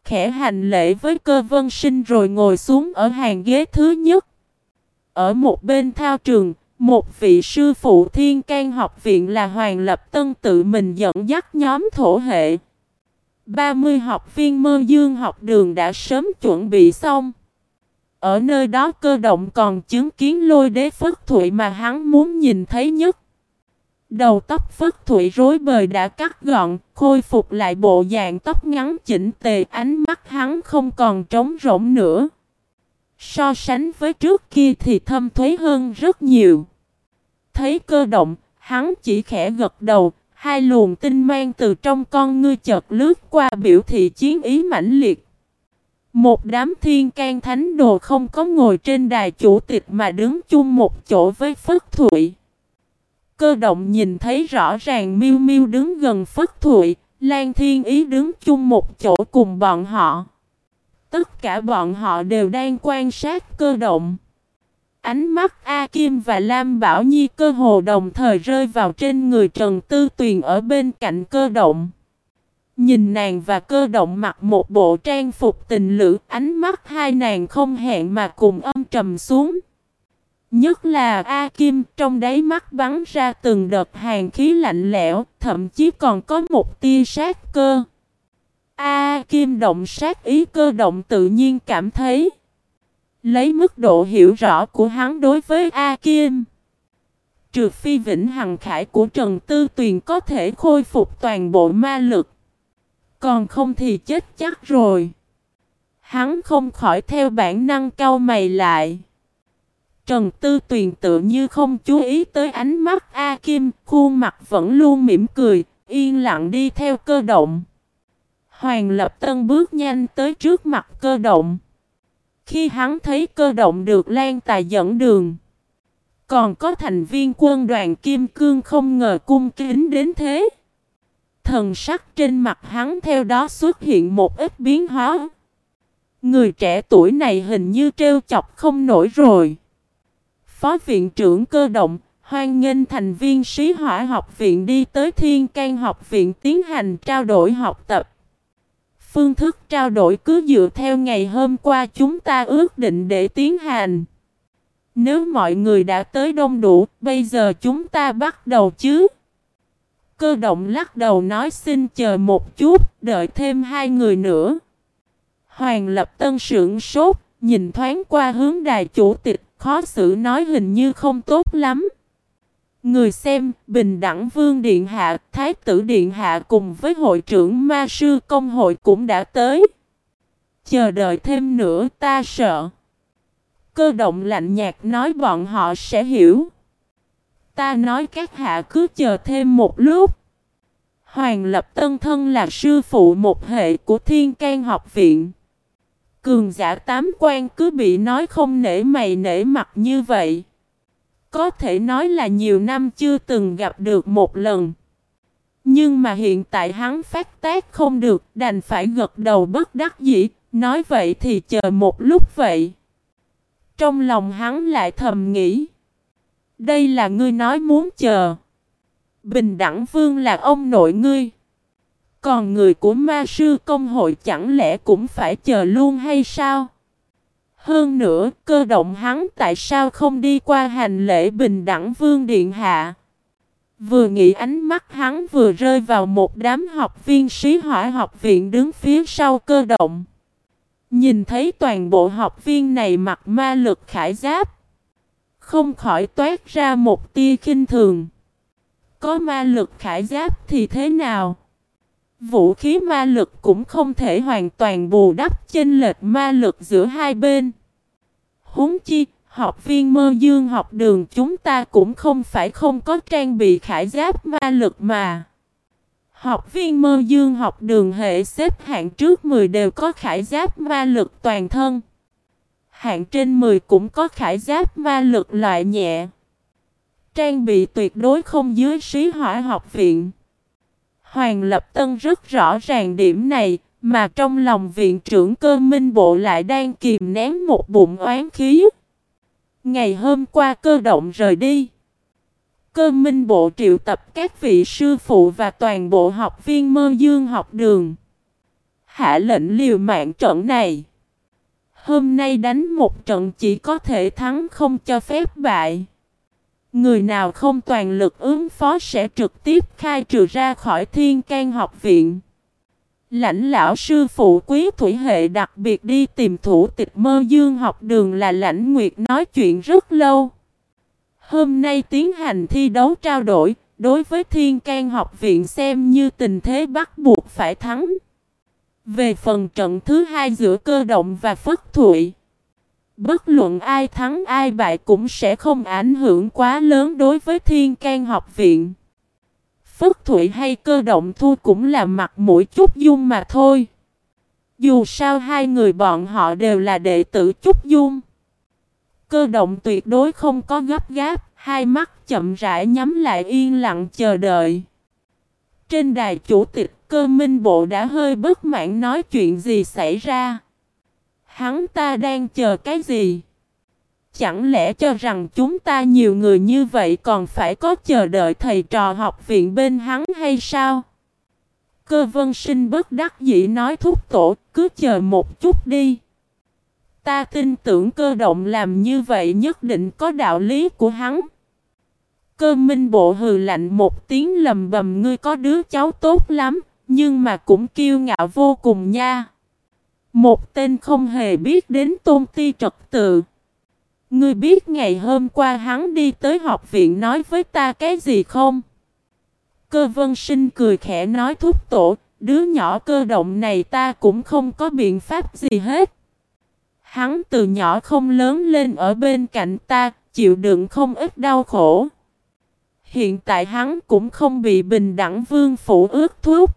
Khẽ hành lễ với cơ vân sinh rồi ngồi xuống ở hàng ghế thứ nhất. Ở một bên thao trường, một vị sư phụ thiên can học viện là Hoàng Lập Tân tự mình dẫn dắt nhóm thổ hệ. 30 học viên mơ dương học đường đã sớm chuẩn bị xong. Ở nơi đó cơ động còn chứng kiến lôi đế phất thụy mà hắn muốn nhìn thấy nhất. Đầu tóc phất thủy rối bời đã cắt gọn, khôi phục lại bộ dạng tóc ngắn chỉnh tề, ánh mắt hắn không còn trống rỗng nữa. So sánh với trước kia thì thâm thuế hơn rất nhiều. Thấy cơ động, hắn chỉ khẽ gật đầu, hai luồng tinh mang từ trong con ngươi chợt lướt qua biểu thị chiến ý mãnh liệt. Một đám thiên can thánh đồ không có ngồi trên đài chủ tịch mà đứng chung một chỗ với Phất Thụy. Cơ động nhìn thấy rõ ràng miu miu đứng gần Phất Thụy, Lan Thiên Ý đứng chung một chỗ cùng bọn họ. Tất cả bọn họ đều đang quan sát cơ động. Ánh mắt A Kim và Lam Bảo Nhi cơ hồ đồng thời rơi vào trên người Trần Tư Tuyền ở bên cạnh cơ động. Nhìn nàng và cơ động mặc một bộ trang phục tình lữ, ánh mắt hai nàng không hẹn mà cùng âm trầm xuống. Nhất là A Kim trong đáy mắt bắn ra từng đợt hàng khí lạnh lẽo, thậm chí còn có một tia sát cơ. A Kim động sát ý cơ động tự nhiên cảm thấy. Lấy mức độ hiểu rõ của hắn đối với A Kim. Trừ phi vĩnh hằng khải của Trần Tư Tuyền có thể khôi phục toàn bộ ma lực. Còn không thì chết chắc rồi. Hắn không khỏi theo bản năng cau mày lại. Trần Tư Tuyền tự như không chú ý tới ánh mắt A Kim, khuôn mặt vẫn luôn mỉm cười, yên lặng đi theo cơ động. Hoàng Lập Tân bước nhanh tới trước mặt cơ động. Khi hắn thấy cơ động được Lan Tài dẫn đường, còn có thành viên quân đoàn Kim Cương không ngờ cung kính đến thế. Thần sắc trên mặt hắn theo đó xuất hiện một ít biến hóa. Người trẻ tuổi này hình như trêu chọc không nổi rồi. Phó viện trưởng cơ động, hoan nghênh thành viên sĩ hỏa học viện đi tới Thiên can học viện tiến hành trao đổi học tập. Phương thức trao đổi cứ dựa theo ngày hôm qua chúng ta ước định để tiến hành. Nếu mọi người đã tới đông đủ, bây giờ chúng ta bắt đầu chứ. Cơ động lắc đầu nói xin chờ một chút, đợi thêm hai người nữa. Hoàng lập tân sưởng sốt, nhìn thoáng qua hướng đài chủ tịch, khó xử nói hình như không tốt lắm. Người xem, Bình Đẳng Vương Điện Hạ, Thái tử Điện Hạ cùng với hội trưởng Ma Sư Công hội cũng đã tới. Chờ đợi thêm nữa ta sợ. Cơ động lạnh nhạt nói bọn họ sẽ hiểu. Ta nói các hạ cứ chờ thêm một lúc. Hoàng Lập Tân Thân là sư phụ một hệ của Thiên can học viện. Cường giả tám quan cứ bị nói không nể mày nể mặt như vậy. Có thể nói là nhiều năm chưa từng gặp được một lần. Nhưng mà hiện tại hắn phát tác không được, đành phải gật đầu bất đắc dĩ, nói vậy thì chờ một lúc vậy. Trong lòng hắn lại thầm nghĩ. Đây là ngươi nói muốn chờ. Bình đẳng vương là ông nội ngươi. Còn người của ma sư công hội chẳng lẽ cũng phải chờ luôn hay sao? Hơn nữa, cơ động hắn tại sao không đi qua hành lễ bình đẳng vương điện hạ? Vừa nghĩ ánh mắt hắn vừa rơi vào một đám học viên sĩ hỏa học viện đứng phía sau cơ động. Nhìn thấy toàn bộ học viên này mặc ma lực khải giáp. Không khỏi toát ra một tia khinh thường. Có ma lực khải giáp thì thế nào? Vũ khí ma lực cũng không thể hoàn toàn bù đắp chênh lệch ma lực giữa hai bên. Huống chi, học viên mơ dương học đường chúng ta cũng không phải không có trang bị khải giáp ma lực mà. Học viên mơ dương học đường hệ xếp hạng trước 10 đều có khải giáp ma lực toàn thân. Hạng trên 10 cũng có khải giáp ma lực loại nhẹ. Trang bị tuyệt đối không dưới sĩ hỏa học viện. Hoàng Lập Tân rất rõ ràng điểm này, mà trong lòng viện trưởng cơ minh bộ lại đang kìm nén một bụng oán khí. Ngày hôm qua cơ động rời đi. Cơ minh bộ triệu tập các vị sư phụ và toàn bộ học viên mơ dương học đường. Hạ lệnh liều mạng trận này. Hôm nay đánh một trận chỉ có thể thắng không cho phép bại. Người nào không toàn lực ứng phó sẽ trực tiếp khai trừ ra khỏi thiên can học viện. Lãnh lão sư phụ quý thủy hệ đặc biệt đi tìm thủ tịch mơ dương học đường là lãnh nguyệt nói chuyện rất lâu. Hôm nay tiến hành thi đấu trao đổi, đối với thiên can học viện xem như tình thế bắt buộc phải thắng. Về phần trận thứ hai giữa cơ động và phất thụy. Bất luận ai thắng ai bại cũng sẽ không ảnh hưởng quá lớn đối với thiên can học viện. Phất Thụy hay cơ động thu cũng là mặt mũi chút dung mà thôi. Dù sao hai người bọn họ đều là đệ tử chút dung. Cơ động tuyệt đối không có gấp gáp, hai mắt chậm rãi nhắm lại yên lặng chờ đợi. Trên đài chủ tịch cơ minh bộ đã hơi bất mãn nói chuyện gì xảy ra. Hắn ta đang chờ cái gì? Chẳng lẽ cho rằng chúng ta nhiều người như vậy còn phải có chờ đợi thầy trò học viện bên hắn hay sao? Cơ vân sinh bất đắc dĩ nói thúc tổ, cứ chờ một chút đi. Ta tin tưởng cơ động làm như vậy nhất định có đạo lý của hắn. Cơ minh bộ hừ lạnh một tiếng lầm bầm ngươi có đứa cháu tốt lắm, nhưng mà cũng kiêu ngạo vô cùng nha. Một tên không hề biết đến tôn ti trật tự. Ngươi biết ngày hôm qua hắn đi tới học viện nói với ta cái gì không? Cơ vân sinh cười khẽ nói thúc tổ, đứa nhỏ cơ động này ta cũng không có biện pháp gì hết. Hắn từ nhỏ không lớn lên ở bên cạnh ta, chịu đựng không ít đau khổ. Hiện tại hắn cũng không bị bình đẳng vương phủ ước thuốc.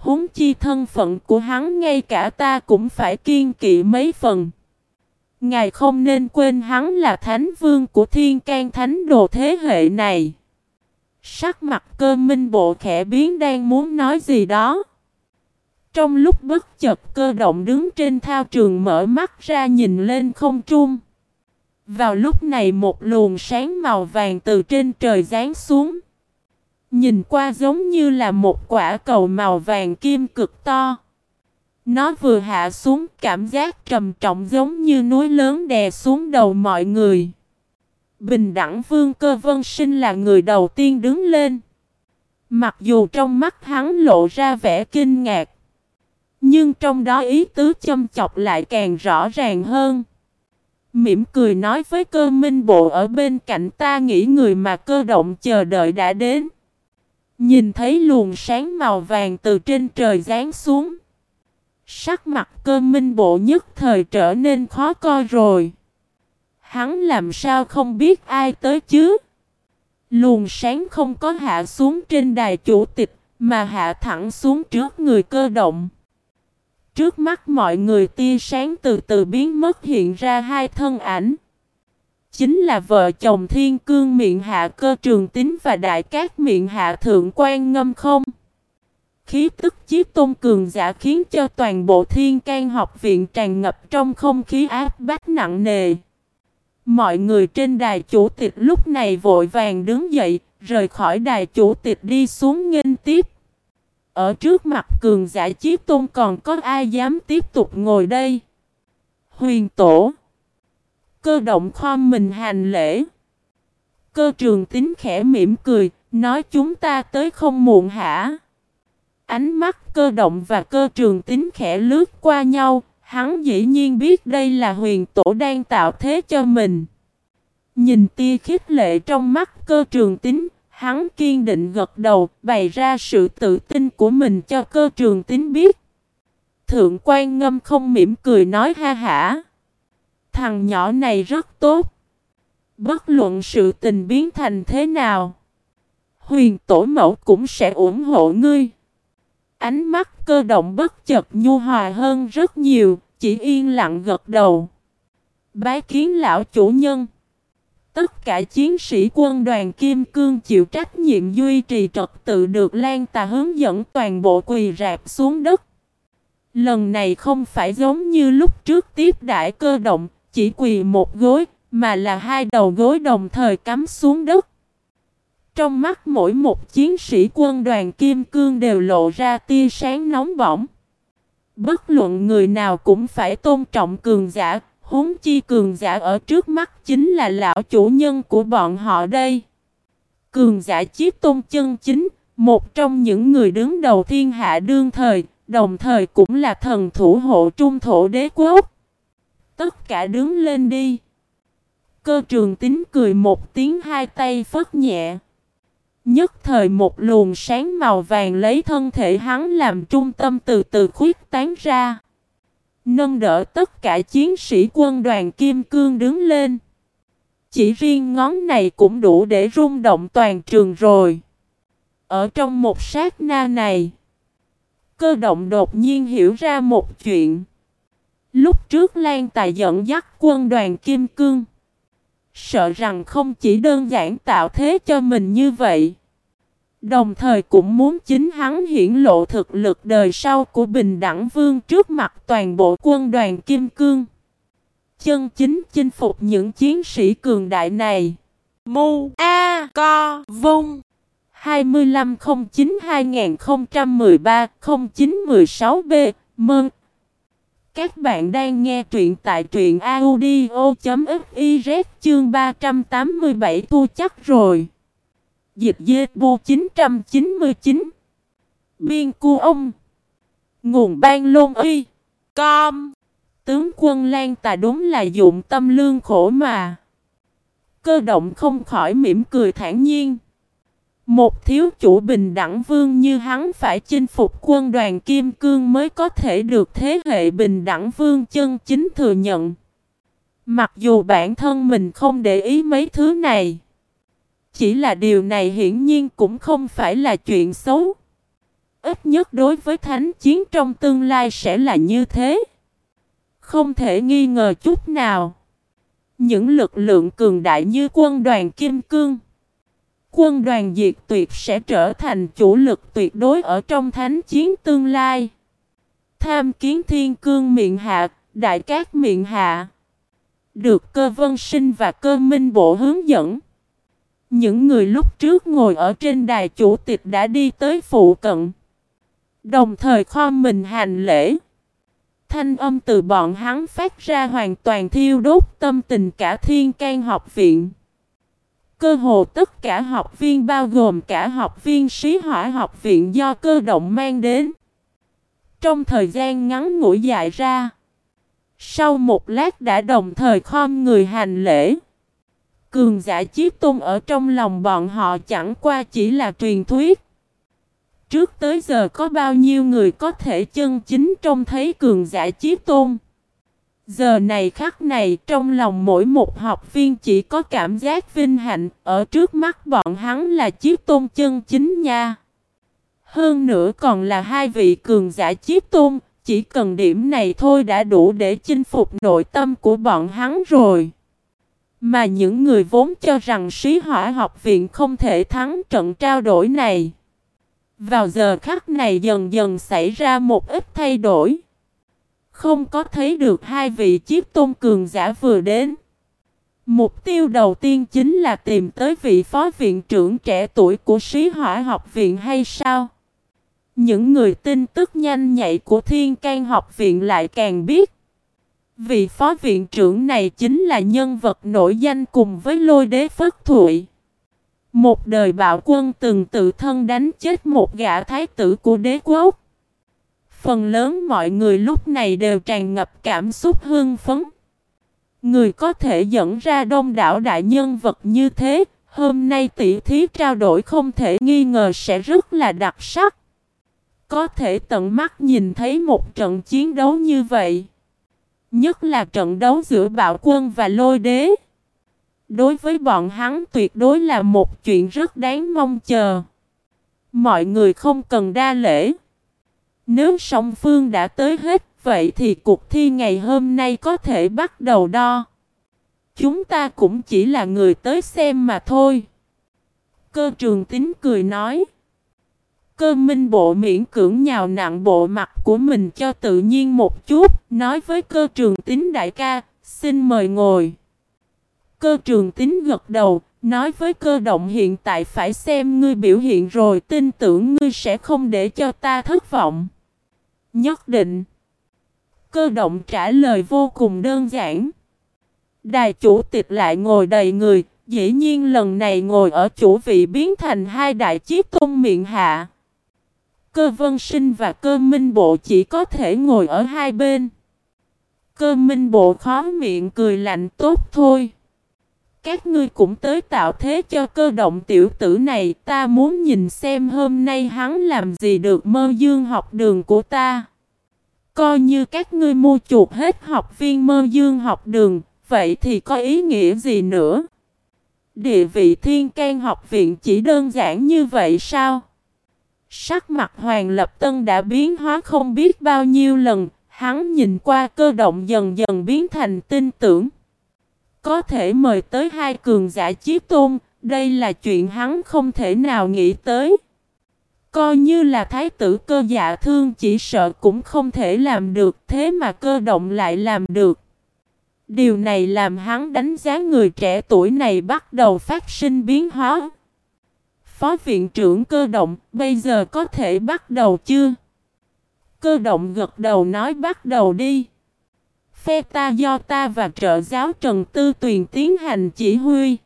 Húng chi thân phận của hắn ngay cả ta cũng phải kiên kỵ mấy phần. Ngài không nên quên hắn là thánh vương của thiên can thánh đồ thế hệ này. Sắc mặt cơ minh bộ khẽ biến đang muốn nói gì đó. Trong lúc bất chợt cơ động đứng trên thao trường mở mắt ra nhìn lên không trung. Vào lúc này một luồng sáng màu vàng từ trên trời giáng xuống. Nhìn qua giống như là một quả cầu màu vàng kim cực to. Nó vừa hạ xuống, cảm giác trầm trọng giống như núi lớn đè xuống đầu mọi người. Bình đẳng vương cơ vân sinh là người đầu tiên đứng lên. Mặc dù trong mắt hắn lộ ra vẻ kinh ngạc. Nhưng trong đó ý tứ châm chọc lại càng rõ ràng hơn. Mỉm cười nói với cơ minh bộ ở bên cạnh ta, nghĩ người mà cơ động chờ đợi đã đến. Nhìn thấy luồng sáng màu vàng từ trên trời giáng xuống. Sắc mặt cơ minh bộ nhất thời trở nên khó coi rồi. Hắn làm sao không biết ai tới chứ? Luồng sáng không có hạ xuống trên đài chủ tịch, mà hạ thẳng xuống trước người cơ động. Trước mắt mọi người tia sáng từ từ biến mất hiện ra hai thân ảnh. Chính là vợ chồng thiên cương miệng hạ cơ trường tính và đại cát miệng hạ thượng quan ngâm không. Khí tức chiếc tôn cường giả khiến cho toàn bộ thiên can học viện tràn ngập trong không khí áp bách nặng nề. Mọi người trên đài chủ tịch lúc này vội vàng đứng dậy, rời khỏi đài chủ tịch đi xuống nghênh tiếp. Ở trước mặt cường giả chiếc tôn còn có ai dám tiếp tục ngồi đây? Huyền tổ. Cơ động khom mình hành lễ. Cơ trường tính khẽ mỉm cười, nói chúng ta tới không muộn hả? Ánh mắt cơ động và cơ trường tính khẽ lướt qua nhau, hắn dĩ nhiên biết đây là huyền tổ đang tạo thế cho mình. Nhìn tia khích lệ trong mắt cơ trường tính, hắn kiên định gật đầu, bày ra sự tự tin của mình cho cơ trường tính biết. Thượng quan ngâm không mỉm cười nói ha hả. Thằng nhỏ này rất tốt. Bất luận sự tình biến thành thế nào. Huyền tổ mẫu cũng sẽ ủng hộ ngươi. Ánh mắt cơ động bất chợt nhu hòa hơn rất nhiều, chỉ yên lặng gật đầu. Bái kiến lão chủ nhân. Tất cả chiến sĩ quân đoàn Kim Cương chịu trách nhiệm duy trì trật tự được Lan Tà hướng dẫn toàn bộ quỳ rạp xuống đất. Lần này không phải giống như lúc trước tiếp đại cơ động, chỉ quỳ một gối, mà là hai đầu gối đồng thời cắm xuống đất. Trong mắt mỗi một chiến sĩ quân đoàn Kim Cương đều lộ ra tia sáng nóng bỏng. Bất luận người nào cũng phải tôn trọng cường giả, huống chi cường giả ở trước mắt chính là lão chủ nhân của bọn họ đây. Cường giả chiếc tôn chân chính, một trong những người đứng đầu thiên hạ đương thời, đồng thời cũng là thần thủ hộ trung thổ đế quốc. Tất cả đứng lên đi. Cơ trường tính cười một tiếng hai tay phất nhẹ. Nhất thời một luồng sáng màu vàng lấy thân thể hắn làm trung tâm từ từ khuyết tán ra. Nâng đỡ tất cả chiến sĩ quân đoàn Kim Cương đứng lên. Chỉ riêng ngón này cũng đủ để rung động toàn trường rồi. Ở trong một sát na này, cơ động đột nhiên hiểu ra một chuyện. Lúc trước Lan Tài dẫn dắt quân đoàn Kim Cương. Sợ rằng không chỉ đơn giản tạo thế cho mình như vậy. Đồng thời cũng muốn chính hắn hiển lộ thực lực đời sau của Bình Đẳng Vương trước mặt toàn bộ quân đoàn Kim Cương. Chân chính chinh phục những chiến sĩ cường đại này. Mu A Co Vung 2509-2013-0916B Mơn các bạn đang nghe truyện tại truyện audio.fiz chương 387 thu chắc rồi. Dịch dê bu 999 Biên cu ông. Nguồn ban lôn y. Com. Tướng quân Lan Tà đúng là dụng tâm lương khổ mà. Cơ động không khỏi mỉm cười thản nhiên. Một thiếu chủ bình đẳng vương như hắn phải chinh phục quân đoàn Kim Cương mới có thể được thế hệ bình đẳng vương chân chính thừa nhận Mặc dù bản thân mình không để ý mấy thứ này, chỉ là điều này hiển nhiên cũng không phải là chuyện xấu. Ít nhất đối với thánh chiến trong tương lai sẽ là như thế. Không thể nghi ngờ chút nào. Những lực lượng cường đại như quân đoàn Kim Cương. Quân đoàn diệt tuyệt sẽ trở thành chủ lực tuyệt đối ở trong thánh chiến tương lai. Tham kiến thiên cương miệng hạ, đại cát miệng hạ. Được cơ vân sinh và cơ minh bộ hướng dẫn. Những người lúc trước ngồi ở trên đài chủ tịch đã đi tới phụ cận. Đồng thời kho mình hành lễ. Thanh âm từ bọn hắn phát ra hoàn toàn thiêu đốt tâm tình cả thiên can học viện. Cơ hồ tất cả học viên bao gồm cả học viên sĩ hỏa học viện do cơ động mang đến. Trong thời gian ngắn ngủi dại ra. Sau một lát đã đồng thời khom người hành lễ. Cường giả chiếc tôn ở trong lòng bọn họ chẳng qua chỉ là truyền thuyết. Trước tới giờ có bao nhiêu người có thể chân chính trông thấy cường giả chiếc tôn. Giờ này khắc này trong lòng mỗi một học viên chỉ có cảm giác vinh hạnh ở trước mắt bọn hắn là chiếc tôn chân chính nha. Hơn nữa còn là hai vị cường giả chiếc tôn, chỉ cần điểm này thôi đã đủ để chinh phục nội tâm của bọn hắn rồi. Mà những người vốn cho rằng sĩ hỏa học viện không thể thắng trận trao đổi này. Vào giờ khắc này dần dần xảy ra một ít thay đổi. Không có thấy được hai vị chiếc tôn cường giả vừa đến. Mục tiêu đầu tiên chính là tìm tới vị phó viện trưởng trẻ tuổi của sĩ hỏa học viện hay sao? Những người tin tức nhanh nhạy của Thiên can học viện lại càng biết. Vị phó viện trưởng này chính là nhân vật nổi danh cùng với lôi đế Phất Thụy. Một đời bạo quân từng tự thân đánh chết một gã thái tử của đế quốc. Phần lớn mọi người lúc này đều tràn ngập cảm xúc hưng phấn. Người có thể dẫn ra đông đảo đại nhân vật như thế, hôm nay tỷ thí trao đổi không thể nghi ngờ sẽ rất là đặc sắc. Có thể tận mắt nhìn thấy một trận chiến đấu như vậy. Nhất là trận đấu giữa bạo quân và lôi đế. Đối với bọn hắn tuyệt đối là một chuyện rất đáng mong chờ. Mọi người không cần đa lễ. Nếu song phương đã tới hết, vậy thì cuộc thi ngày hôm nay có thể bắt đầu đo. Chúng ta cũng chỉ là người tới xem mà thôi. Cơ trường tính cười nói. Cơ minh bộ miễn cưỡng nhào nặng bộ mặt của mình cho tự nhiên một chút, nói với cơ trường tính đại ca, xin mời ngồi. Cơ trường tính gật đầu, nói với cơ động hiện tại phải xem ngươi biểu hiện rồi tin tưởng ngươi sẽ không để cho ta thất vọng. Nhất định. Cơ động trả lời vô cùng đơn giản. Đài chủ tịch lại ngồi đầy người, dĩ nhiên lần này ngồi ở chủ vị biến thành hai đại chiếc tôn miệng hạ. Cơ vân sinh và cơ minh bộ chỉ có thể ngồi ở hai bên. Cơ minh bộ khó miệng cười lạnh tốt thôi. Các ngươi cũng tới tạo thế cho cơ động tiểu tử này ta muốn nhìn xem hôm nay hắn làm gì được mơ dương học đường của ta. Coi như các ngươi mua chuột hết học viên mơ dương học đường, vậy thì có ý nghĩa gì nữa? Địa vị thiên can học viện chỉ đơn giản như vậy sao? Sắc mặt Hoàng Lập Tân đã biến hóa không biết bao nhiêu lần, hắn nhìn qua cơ động dần dần biến thành tin tưởng. Có thể mời tới hai cường giả chí tôn, đây là chuyện hắn không thể nào nghĩ tới. Coi như là thái tử cơ dạ thương chỉ sợ cũng không thể làm được thế mà cơ động lại làm được. Điều này làm hắn đánh giá người trẻ tuổi này bắt đầu phát sinh biến hóa. Phó viện trưởng cơ động bây giờ có thể bắt đầu chưa? Cơ động gật đầu nói bắt đầu đi. Phe ta do ta và trợ giáo Trần Tư Tuyền tiến hành chỉ huy.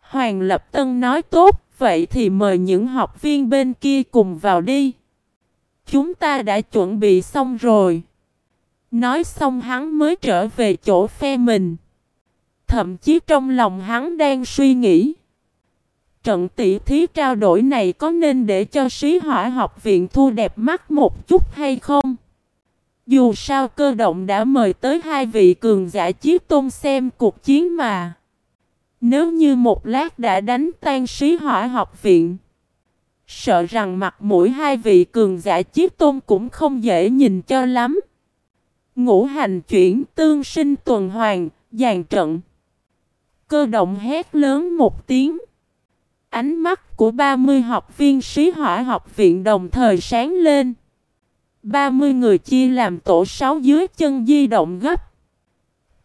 Hoàng Lập Tân nói tốt, vậy thì mời những học viên bên kia cùng vào đi. Chúng ta đã chuẩn bị xong rồi. Nói xong hắn mới trở về chỗ phe mình. Thậm chí trong lòng hắn đang suy nghĩ. Trận tỷ thí trao đổi này có nên để cho sĩ hỏa học viện thu đẹp mắt một chút hay không? Dù sao cơ động đã mời tới hai vị cường giả chiếc tôn xem cuộc chiến mà. Nếu như một lát đã đánh tan sĩ hỏa học viện. Sợ rằng mặt mũi hai vị cường giả chiếc tôn cũng không dễ nhìn cho lắm. Ngũ hành chuyển tương sinh tuần hoàn, dàn trận. Cơ động hét lớn một tiếng. Ánh mắt của 30 học viên sĩ hỏa học viện đồng thời sáng lên. 30 người chia làm tổ 6 dưới chân di động gấp.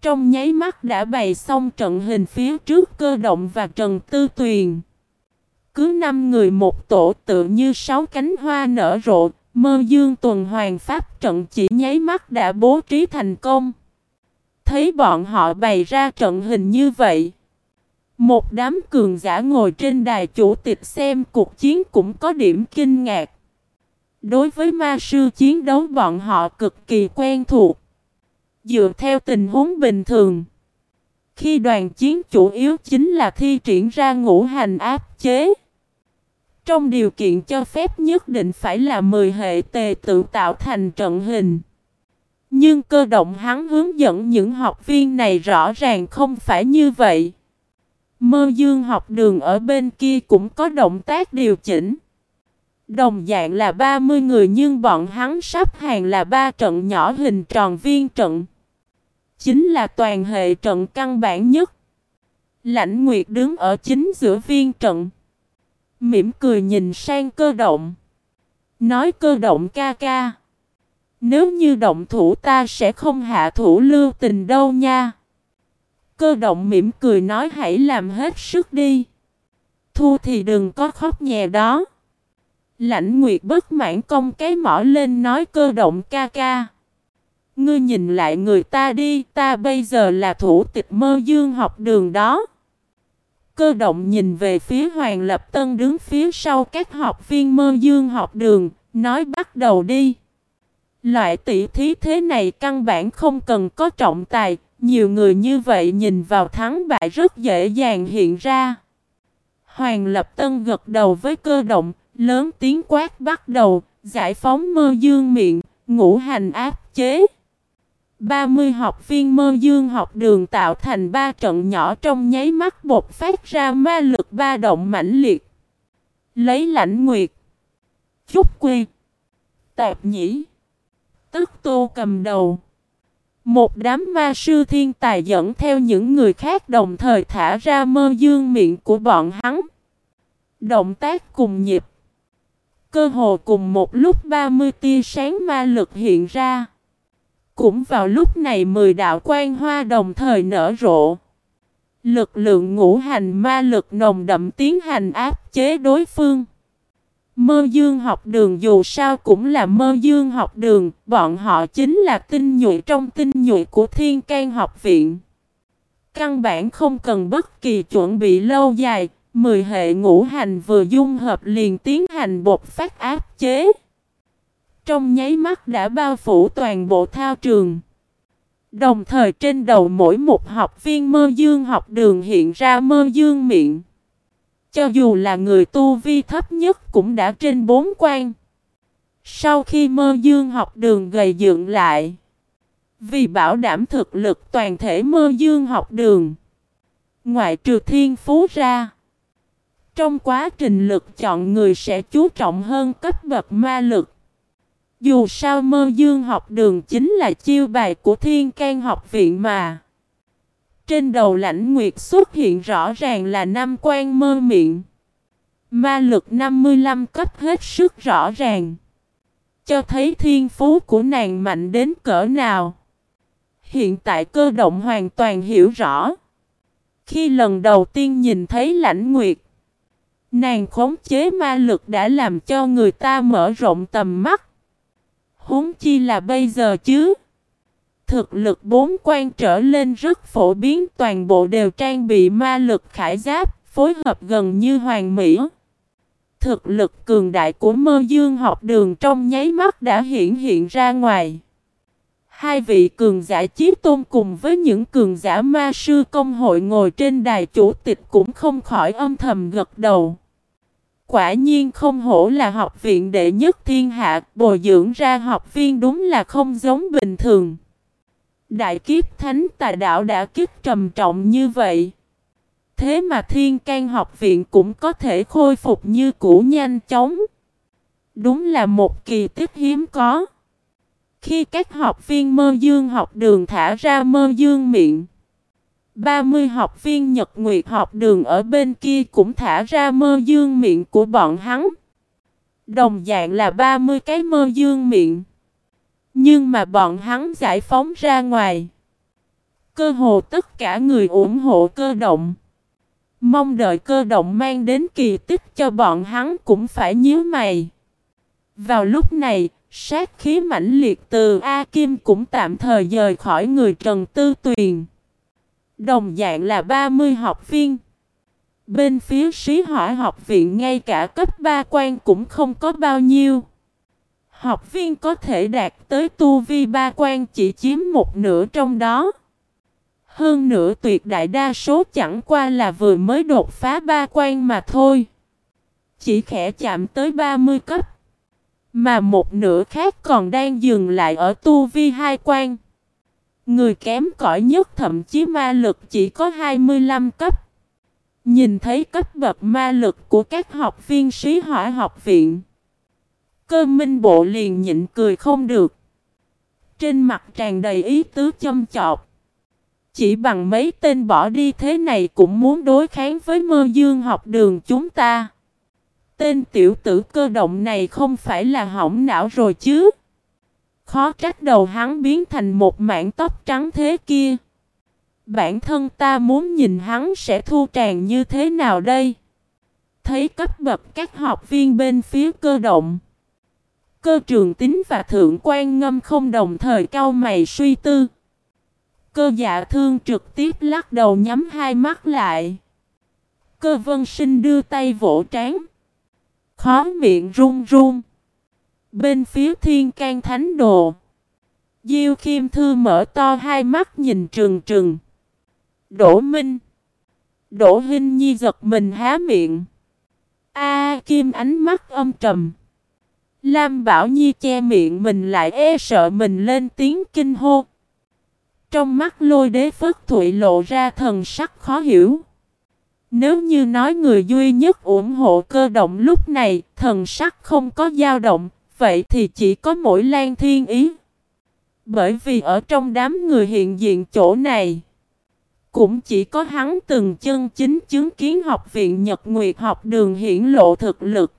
Trong nháy mắt đã bày xong trận hình phía trước cơ động và Trần Tư Tuyền. Cứ 5 người một tổ tự như 6 cánh hoa nở rộ, mơ dương tuần hoàn pháp trận chỉ nháy mắt đã bố trí thành công. Thấy bọn họ bày ra trận hình như vậy. Một đám cường giả ngồi trên đài chủ tịch xem cuộc chiến cũng có điểm kinh ngạc. Đối với ma sư chiến đấu bọn họ cực kỳ quen thuộc. Dựa theo tình huống bình thường. Khi đoàn chiến chủ yếu chính là thi triển ra ngũ hành áp chế. Trong điều kiện cho phép nhất định phải là 10 hệ tề tự tạo thành trận hình. Nhưng cơ động hắn hướng dẫn những học viên này rõ ràng không phải như vậy. Mơ dương học đường ở bên kia cũng có động tác điều chỉnh. Đồng dạng là 30 người nhưng bọn hắn sắp hàng là ba trận nhỏ hình tròn viên trận. Chính là toàn hệ trận căn bản nhất. Lãnh Nguyệt đứng ở chính giữa viên trận. Mỉm cười nhìn sang cơ động. Nói cơ động ca ca. Nếu như động thủ ta sẽ không hạ thủ lưu tình đâu nha. Cơ động mỉm cười nói hãy làm hết sức đi. Thu thì đừng có khóc nhè đó. Lãnh Nguyệt bất mãn công cái mỏ lên nói cơ động ca ca. Ngươi nhìn lại người ta đi, ta bây giờ là thủ tịch mơ dương học đường đó. Cơ động nhìn về phía Hoàng Lập Tân đứng phía sau các học viên mơ dương học đường, nói bắt đầu đi. Loại tỷ thí thế này căn bản không cần có trọng tài, nhiều người như vậy nhìn vào thắng bại rất dễ dàng hiện ra. Hoàng Lập Tân gật đầu với cơ động, lớn tiếng quát bắt đầu, giải phóng mơ dương miệng, ngũ hành áp chế. 30 học viên mơ dương học đường tạo thành ba trận nhỏ trong nháy mắt bột phát ra ma lực ba động mãnh liệt. Lấy lãnh nguyệt. Chúc quy. Tạp nhĩ. Tức tô cầm đầu. Một đám ma sư thiên tài dẫn theo những người khác đồng thời thả ra mơ dương miệng của bọn hắn. Động tác cùng nhịp. Cơ hồ cùng một lúc 30 tia sáng ma lực hiện ra. Cũng vào lúc này mười đạo quan hoa đồng thời nở rộ. Lực lượng ngũ hành ma lực nồng đậm tiến hành áp chế đối phương. Mơ dương học đường dù sao cũng là mơ dương học đường, bọn họ chính là tinh nhuệ trong tinh nhuệ của thiên can học viện. Căn bản không cần bất kỳ chuẩn bị lâu dài, mười hệ ngũ hành vừa dung hợp liền tiến hành bột phát áp chế. Trong nháy mắt đã bao phủ toàn bộ thao trường. Đồng thời trên đầu mỗi một học viên mơ dương học đường hiện ra mơ dương miệng. Cho dù là người tu vi thấp nhất cũng đã trên bốn quan. Sau khi mơ dương học đường gầy dựng lại. Vì bảo đảm thực lực toàn thể mơ dương học đường. Ngoại trừ thiên phú ra. Trong quá trình lực chọn người sẽ chú trọng hơn cấp bậc ma lực. Dù sao mơ dương học đường chính là chiêu bài của thiên can học viện mà. Trên đầu lãnh nguyệt xuất hiện rõ ràng là năm quan mơ miệng. Ma lực 55 cấp hết sức rõ ràng. Cho thấy thiên phú của nàng mạnh đến cỡ nào. Hiện tại cơ động hoàn toàn hiểu rõ. Khi lần đầu tiên nhìn thấy lãnh nguyệt. Nàng khống chế ma lực đã làm cho người ta mở rộng tầm mắt. Huống chi là bây giờ chứ. Thực lực bốn quan trở lên rất phổ biến toàn bộ đều trang bị ma lực khải giáp, phối hợp gần như hoàn mỹ. Thực lực cường đại của mơ dương học đường trong nháy mắt đã hiện hiện ra ngoài. Hai vị cường giả chiếc tôn cùng với những cường giả ma sư công hội ngồi trên đài chủ tịch cũng không khỏi âm thầm gật đầu. Quả nhiên không hổ là học viện đệ nhất thiên hạ, bồi dưỡng ra học viên đúng là không giống bình thường. Đại kiếp thánh tà đạo đã kiếp trầm trọng như vậy. Thế mà thiên can học viện cũng có thể khôi phục như cũ nhanh chóng. Đúng là một kỳ tích hiếm có. Khi các học viên mơ dương học đường thả ra mơ dương miệng. 30 học viên Nhật Nguyệt học đường ở bên kia cũng thả ra mơ dương miệng của bọn hắn. Đồng dạng là 30 cái mơ dương miệng. Nhưng mà bọn hắn giải phóng ra ngoài. Cơ hồ tất cả người ủng hộ cơ động. Mong đợi cơ động mang đến kỳ tích cho bọn hắn cũng phải nhíu mày. Vào lúc này, sát khí mãnh liệt từ A Kim cũng tạm thời rời khỏi người Trần Tư Tuyền. Đồng dạng là 30 học viên. Bên phía sĩ hỏa học viện ngay cả cấp 3 quan cũng không có bao nhiêu. Học viên có thể đạt tới tu vi ba quan chỉ chiếm một nửa trong đó. Hơn nữa tuyệt đại đa số chẳng qua là vừa mới đột phá ba quan mà thôi. Chỉ khẽ chạm tới 30 cấp. Mà một nửa khác còn đang dừng lại ở tu vi hai quan. Người kém cỏi nhất thậm chí ma lực chỉ có 25 cấp. Nhìn thấy cấp bậc ma lực của các học viên sĩ hỏa học viện. Cơ minh bộ liền nhịn cười không được. Trên mặt tràn đầy ý tứ châm chọc. Chỉ bằng mấy tên bỏ đi thế này cũng muốn đối kháng với mơ dương học đường chúng ta. Tên tiểu tử cơ động này không phải là hỏng não rồi chứ. Khó trách đầu hắn biến thành một mảng tóc trắng thế kia. Bản thân ta muốn nhìn hắn sẽ thu tràn như thế nào đây? Thấy cấp bậc các học viên bên phía cơ động. Cơ trường tính và thượng quan ngâm không đồng thời cao mày suy tư. Cơ dạ thương trực tiếp lắc đầu nhắm hai mắt lại. Cơ vân sinh đưa tay vỗ trán. Khó miệng run run. Bên phía thiên can thánh đồ. Diêu Khiêm Thư mở to hai mắt nhìn trừng trừng. Đỗ Minh. Đỗ Hinh Nhi giật mình há miệng. A Kim ánh mắt âm trầm. Lam Bảo Nhi che miệng mình lại e sợ mình lên tiếng kinh hô. Trong mắt lôi đế phất thụy lộ ra thần sắc khó hiểu. Nếu như nói người duy nhất ủng hộ cơ động lúc này, thần sắc không có dao động, vậy thì chỉ có mỗi Lan Thiên Ý. Bởi vì ở trong đám người hiện diện chỗ này, cũng chỉ có hắn từng chân chính chứng kiến học viện Nhật Nguyệt học đường hiển lộ thực lực.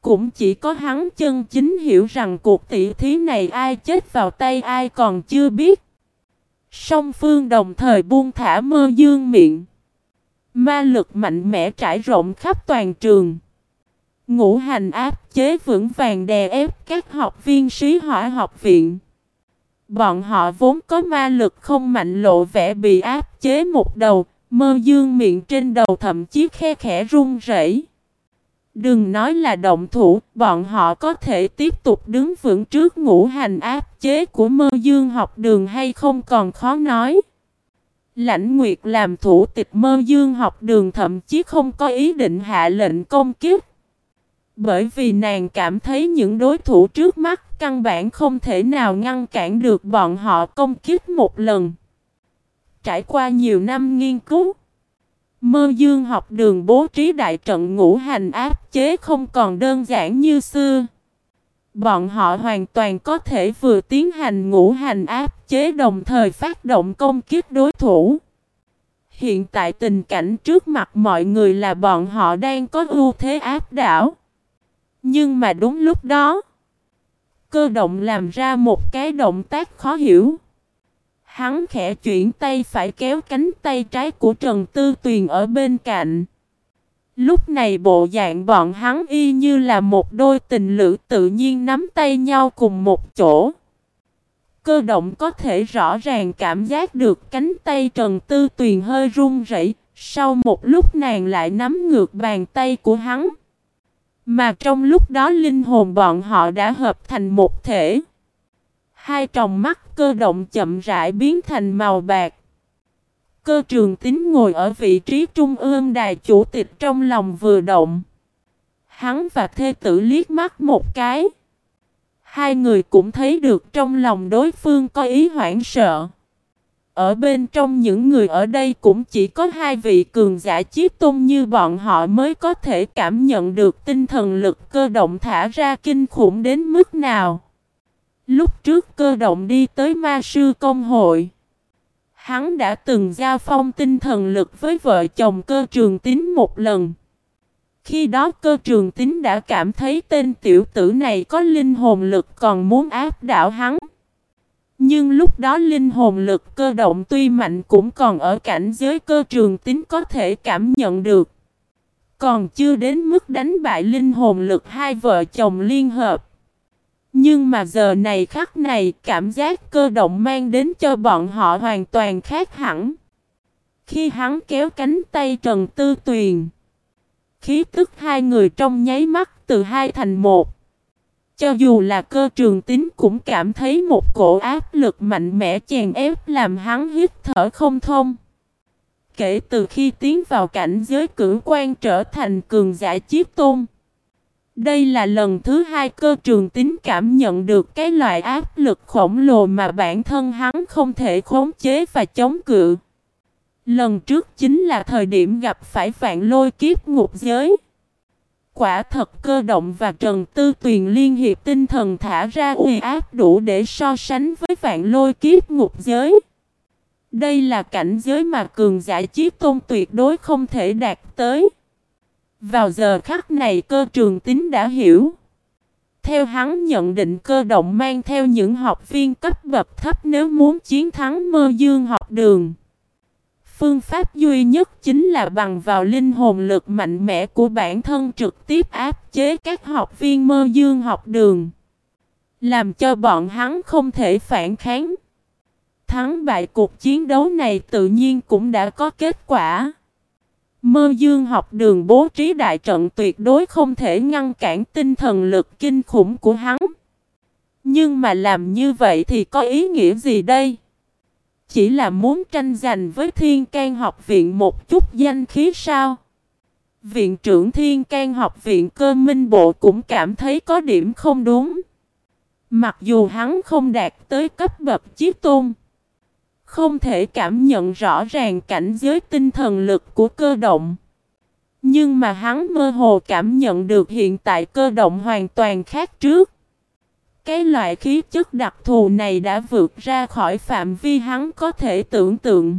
Cũng chỉ có hắn chân chính hiểu rằng cuộc tỷ thí này ai chết vào tay ai còn chưa biết. Song phương đồng thời buông thả mơ dương miệng. Ma lực mạnh mẽ trải rộng khắp toàn trường. Ngũ hành áp chế vững vàng đè ép các học viên sĩ hỏa học viện. Bọn họ vốn có ma lực không mạnh lộ vẻ bị áp chế một đầu, mơ dương miệng trên đầu thậm chí khe khẽ run rẩy. Đừng nói là động thủ, bọn họ có thể tiếp tục đứng vững trước ngũ hành áp chế của mơ dương học đường hay không còn khó nói. Lãnh Nguyệt làm thủ tịch mơ dương học đường thậm chí không có ý định hạ lệnh công kiếp. Bởi vì nàng cảm thấy những đối thủ trước mắt căn bản không thể nào ngăn cản được bọn họ công kiếp một lần. Trải qua nhiều năm nghiên cứu, Mơ dương học đường bố trí đại trận ngũ hành áp chế không còn đơn giản như xưa. Bọn họ hoàn toàn có thể vừa tiến hành ngũ hành áp chế đồng thời phát động công kích đối thủ. Hiện tại tình cảnh trước mặt mọi người là bọn họ đang có ưu thế áp đảo. Nhưng mà đúng lúc đó, cơ động làm ra một cái động tác khó hiểu. Hắn khẽ chuyển tay phải kéo cánh tay trái của Trần Tư Tuyền ở bên cạnh. Lúc này bộ dạng bọn hắn y như là một đôi tình lữ tự nhiên nắm tay nhau cùng một chỗ. Cơ động có thể rõ ràng cảm giác được cánh tay Trần Tư Tuyền hơi run rẩy. Sau một lúc nàng lại nắm ngược bàn tay của hắn. Mà trong lúc đó linh hồn bọn họ đã hợp thành một thể. Hai tròng mắt cơ động chậm rãi biến thành màu bạc. Cơ trường tính ngồi ở vị trí trung ương đài chủ tịch trong lòng vừa động. Hắn và thê tử liếc mắt một cái. Hai người cũng thấy được trong lòng đối phương có ý hoảng sợ. Ở bên trong những người ở đây cũng chỉ có hai vị cường giả chiếc tôn như bọn họ mới có thể cảm nhận được tinh thần lực cơ động thả ra kinh khủng đến mức nào. Lúc trước cơ động đi tới ma sư công hội. Hắn đã từng giao phong tinh thần lực với vợ chồng cơ trường tín một lần. Khi đó cơ trường tín đã cảm thấy tên tiểu tử này có linh hồn lực còn muốn áp đảo hắn. Nhưng lúc đó linh hồn lực cơ động tuy mạnh cũng còn ở cảnh giới cơ trường tín có thể cảm nhận được. Còn chưa đến mức đánh bại linh hồn lực hai vợ chồng liên hợp. Nhưng mà giờ này khắc này, cảm giác cơ động mang đến cho bọn họ hoàn toàn khác hẳn. Khi hắn kéo cánh tay Trần Tư Tuyền. Khí tức hai người trong nháy mắt từ hai thành một. Cho dù là cơ trường tín cũng cảm thấy một cổ áp lực mạnh mẽ chèn ép làm hắn hít thở không thông. Kể từ khi tiến vào cảnh giới cử quan trở thành cường giả chiếc tôn. Đây là lần thứ hai cơ trường Tính cảm nhận được cái loại áp lực khổng lồ mà bản thân hắn không thể khống chế và chống cự. Lần trước chính là thời điểm gặp phải vạn lôi kiếp ngục giới. Quả thật cơ động và Trần Tư Tuyền liên hiệp tinh thần thả ra uy áp đủ để so sánh với vạn lôi kiếp ngục giới. Đây là cảnh giới mà cường giả chiếc tôn tuyệt đối không thể đạt tới. Vào giờ khắc này cơ trường tính đã hiểu. Theo hắn nhận định cơ động mang theo những học viên cấp bậc thấp nếu muốn chiến thắng mơ dương học đường. Phương pháp duy nhất chính là bằng vào linh hồn lực mạnh mẽ của bản thân trực tiếp áp chế các học viên mơ dương học đường. Làm cho bọn hắn không thể phản kháng. Thắng bại cuộc chiến đấu này tự nhiên cũng đã có kết quả. Mơ dương học đường bố trí đại trận tuyệt đối không thể ngăn cản tinh thần lực kinh khủng của hắn. Nhưng mà làm như vậy thì có ý nghĩa gì đây? Chỉ là muốn tranh giành với Thiên can học viện một chút danh khí sao? Viện trưởng Thiên can học viện cơ minh bộ cũng cảm thấy có điểm không đúng. Mặc dù hắn không đạt tới cấp bậc chiếc tôn. Không thể cảm nhận rõ ràng cảnh giới tinh thần lực của cơ động. Nhưng mà hắn mơ hồ cảm nhận được hiện tại cơ động hoàn toàn khác trước. Cái loại khí chất đặc thù này đã vượt ra khỏi phạm vi hắn có thể tưởng tượng.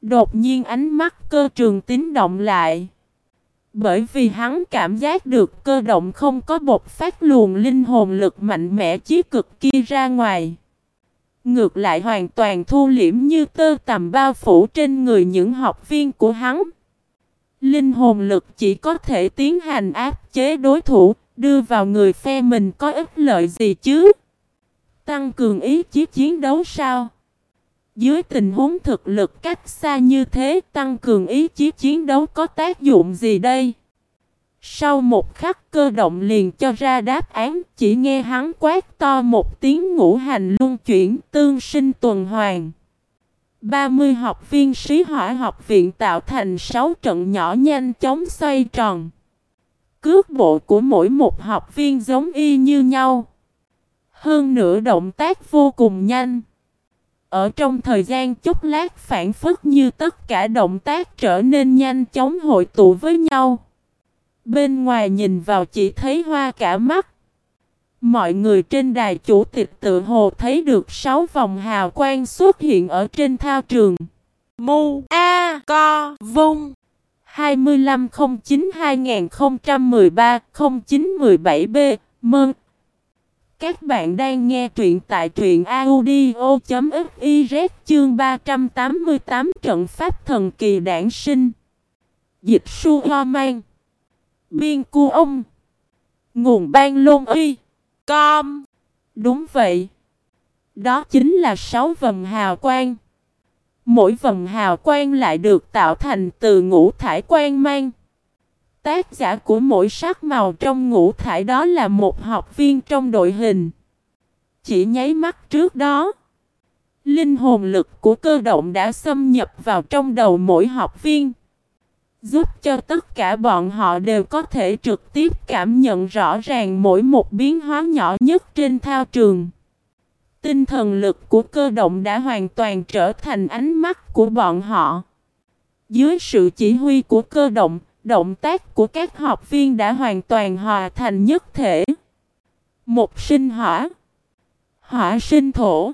Đột nhiên ánh mắt cơ trường tín động lại. Bởi vì hắn cảm giác được cơ động không có bột phát luồng linh hồn lực mạnh mẽ chí cực kia ra ngoài. Ngược lại hoàn toàn thu liễm như tơ tầm bao phủ trên người những học viên của hắn. Linh hồn lực chỉ có thể tiến hành áp chế đối thủ, đưa vào người phe mình có ích lợi gì chứ? Tăng cường ý chí chiến đấu sao? Dưới tình huống thực lực cách xa như thế, tăng cường ý chí chiến đấu có tác dụng gì đây? Sau một khắc cơ động liền cho ra đáp án, chỉ nghe hắn quát to một tiếng ngũ hành luân chuyển tương sinh tuần hoàn. 30 học viên sĩ hỏa học viện tạo thành 6 trận nhỏ nhanh chóng xoay tròn. Cước bộ của mỗi một học viên giống y như nhau. Hơn nữa động tác vô cùng nhanh. Ở trong thời gian chốc lát phản phất như tất cả động tác trở nên nhanh chóng hội tụ với nhau. Bên ngoài nhìn vào chỉ thấy hoa cả mắt. Mọi người trên đài chủ tịch tự hồ thấy được sáu vòng hào quang xuất hiện ở trên thao trường. Mu A Co Vung 2509-2013-0917B Mừng! Các bạn đang nghe truyện tại truyện audio.fiz chương 388 trận pháp thần kỳ đản sinh Dịch su ho mang Biên cu ông Nguồn ban lôn uy Com Đúng vậy Đó chính là sáu vầng hào quang Mỗi vầng hào quang lại được tạo thành từ ngũ thải quang mang. Tác giả của mỗi sắc màu trong ngũ thải đó là một học viên trong đội hình. Chỉ nháy mắt trước đó, linh hồn lực của cơ động đã xâm nhập vào trong đầu mỗi học viên. Giúp cho tất cả bọn họ đều có thể trực tiếp cảm nhận rõ ràng mỗi một biến hóa nhỏ nhất trên thao trường. Tinh thần lực của cơ động đã hoàn toàn trở thành ánh mắt của bọn họ. Dưới sự chỉ huy của cơ động, động tác của các học viên đã hoàn toàn hòa thành nhất thể. Một sinh hỏa, hỏa sinh thổ,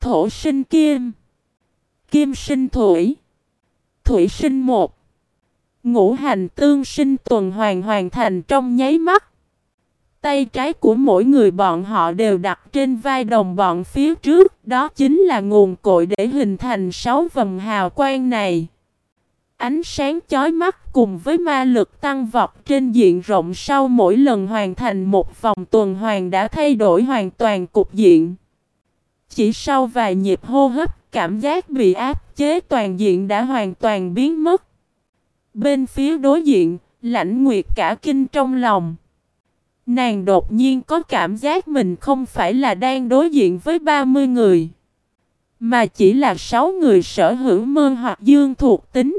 thổ sinh kim, kim sinh thủy. Thủy sinh một. Ngũ hành tương sinh tuần hoàn hoàn thành trong nháy mắt. Tay trái của mỗi người bọn họ đều đặt trên vai đồng bọn phía trước, đó chính là nguồn cội để hình thành sáu vầng hào quang này. Ánh sáng chói mắt cùng với ma lực tăng vọt trên diện rộng sau mỗi lần hoàn thành một vòng tuần hoàn đã thay đổi hoàn toàn cục diện. Chỉ sau vài nhịp hô hấp, cảm giác bị áp chế toàn diện đã hoàn toàn biến mất. Bên phía đối diện, lãnh nguyệt cả kinh trong lòng. Nàng đột nhiên có cảm giác mình không phải là đang đối diện với 30 người. Mà chỉ là 6 người sở hữu mơ hoặc dương thuộc tính.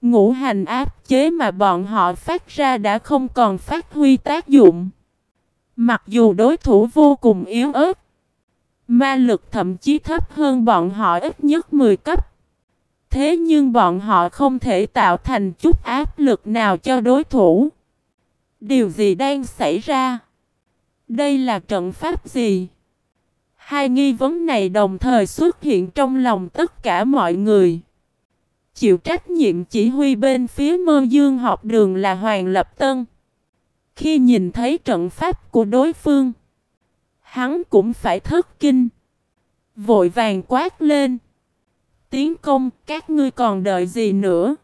Ngũ hành áp chế mà bọn họ phát ra đã không còn phát huy tác dụng. Mặc dù đối thủ vô cùng yếu ớt. Ma lực thậm chí thấp hơn bọn họ ít nhất 10 cấp. Thế nhưng bọn họ không thể tạo thành chút áp lực nào cho đối thủ. Điều gì đang xảy ra? Đây là trận pháp gì? Hai nghi vấn này đồng thời xuất hiện trong lòng tất cả mọi người. Chịu trách nhiệm chỉ huy bên phía mơ dương học đường là Hoàng Lập Tân. Khi nhìn thấy trận pháp của đối phương, hắn cũng phải thất kinh. Vội vàng quát lên. Tiến công, các ngươi còn đợi gì nữa?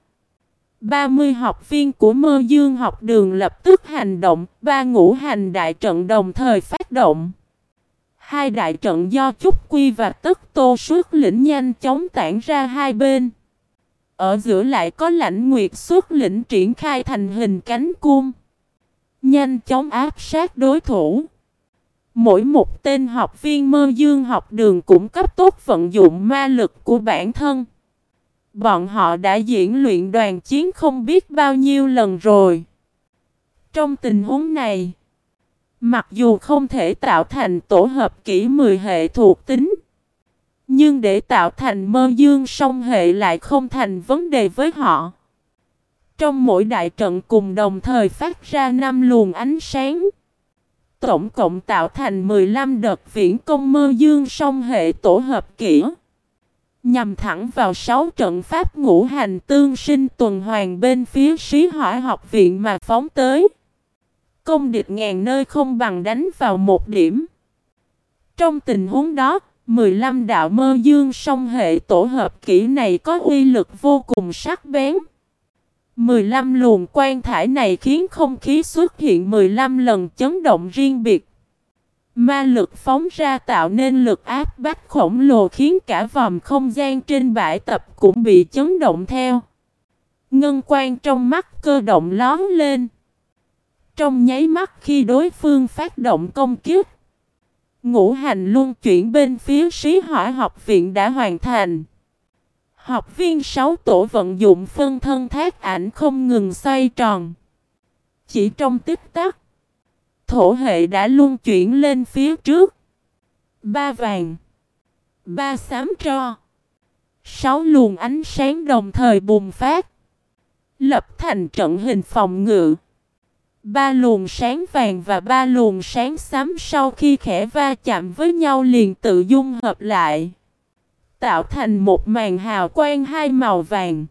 30 học viên của mơ dương học đường lập tức hành động, ba ngũ hành đại trận đồng thời phát động. Hai đại trận do Trúc Quy và Tất Tô xuất lĩnh nhanh chóng tản ra hai bên. Ở giữa lại có lãnh nguyệt xuất lĩnh triển khai thành hình cánh cung. Nhanh chóng áp sát đối thủ. Mỗi một tên học viên mơ dương học đường cũng cấp tốt vận dụng ma lực của bản thân. Bọn họ đã diễn luyện đoàn chiến không biết bao nhiêu lần rồi. Trong tình huống này, mặc dù không thể tạo thành tổ hợp kỹ 10 hệ thuộc tính, nhưng để tạo thành mơ dương song hệ lại không thành vấn đề với họ. Trong mỗi đại trận cùng đồng thời phát ra năm luồng ánh sáng. Tổng cộng tạo thành 15 đợt viễn công mơ dương song hệ tổ hợp kỹ. Nhằm thẳng vào sáu trận pháp ngũ hành tương sinh tuần hoàn bên phía sĩ hỏa học viện mà phóng tới. Công địch ngàn nơi không bằng đánh vào một điểm. Trong tình huống đó, 15 đạo mơ dương song hệ tổ hợp kỹ này có uy lực vô cùng sắc bén. 15 luồng quan thải này khiến không khí xuất hiện 15 lần chấn động riêng biệt. Ma lực phóng ra tạo nên lực áp bách khổng lồ khiến cả vòng không gian trên bãi tập cũng bị chấn động theo. Ngân quan trong mắt cơ động lón lên. Trong nháy mắt khi đối phương phát động công kiếp, ngũ hành luân chuyển bên phía sĩ hỏa học viện đã hoàn thành. Học viên 6 tổ vận dụng phân thân thác ảnh không ngừng xoay tròn. Chỉ trong tích tắc, thổ hệ đã luân chuyển lên phía trước. Ba vàng, ba xám tro, sáu luồng ánh sáng đồng thời bùng phát. Lập thành trận hình phòng ngự. Ba luồng sáng vàng và ba luồng sáng xám sau khi khẽ va chạm với nhau liền tự dung hợp lại. Tạo thành một màn hào quang hai màu vàng.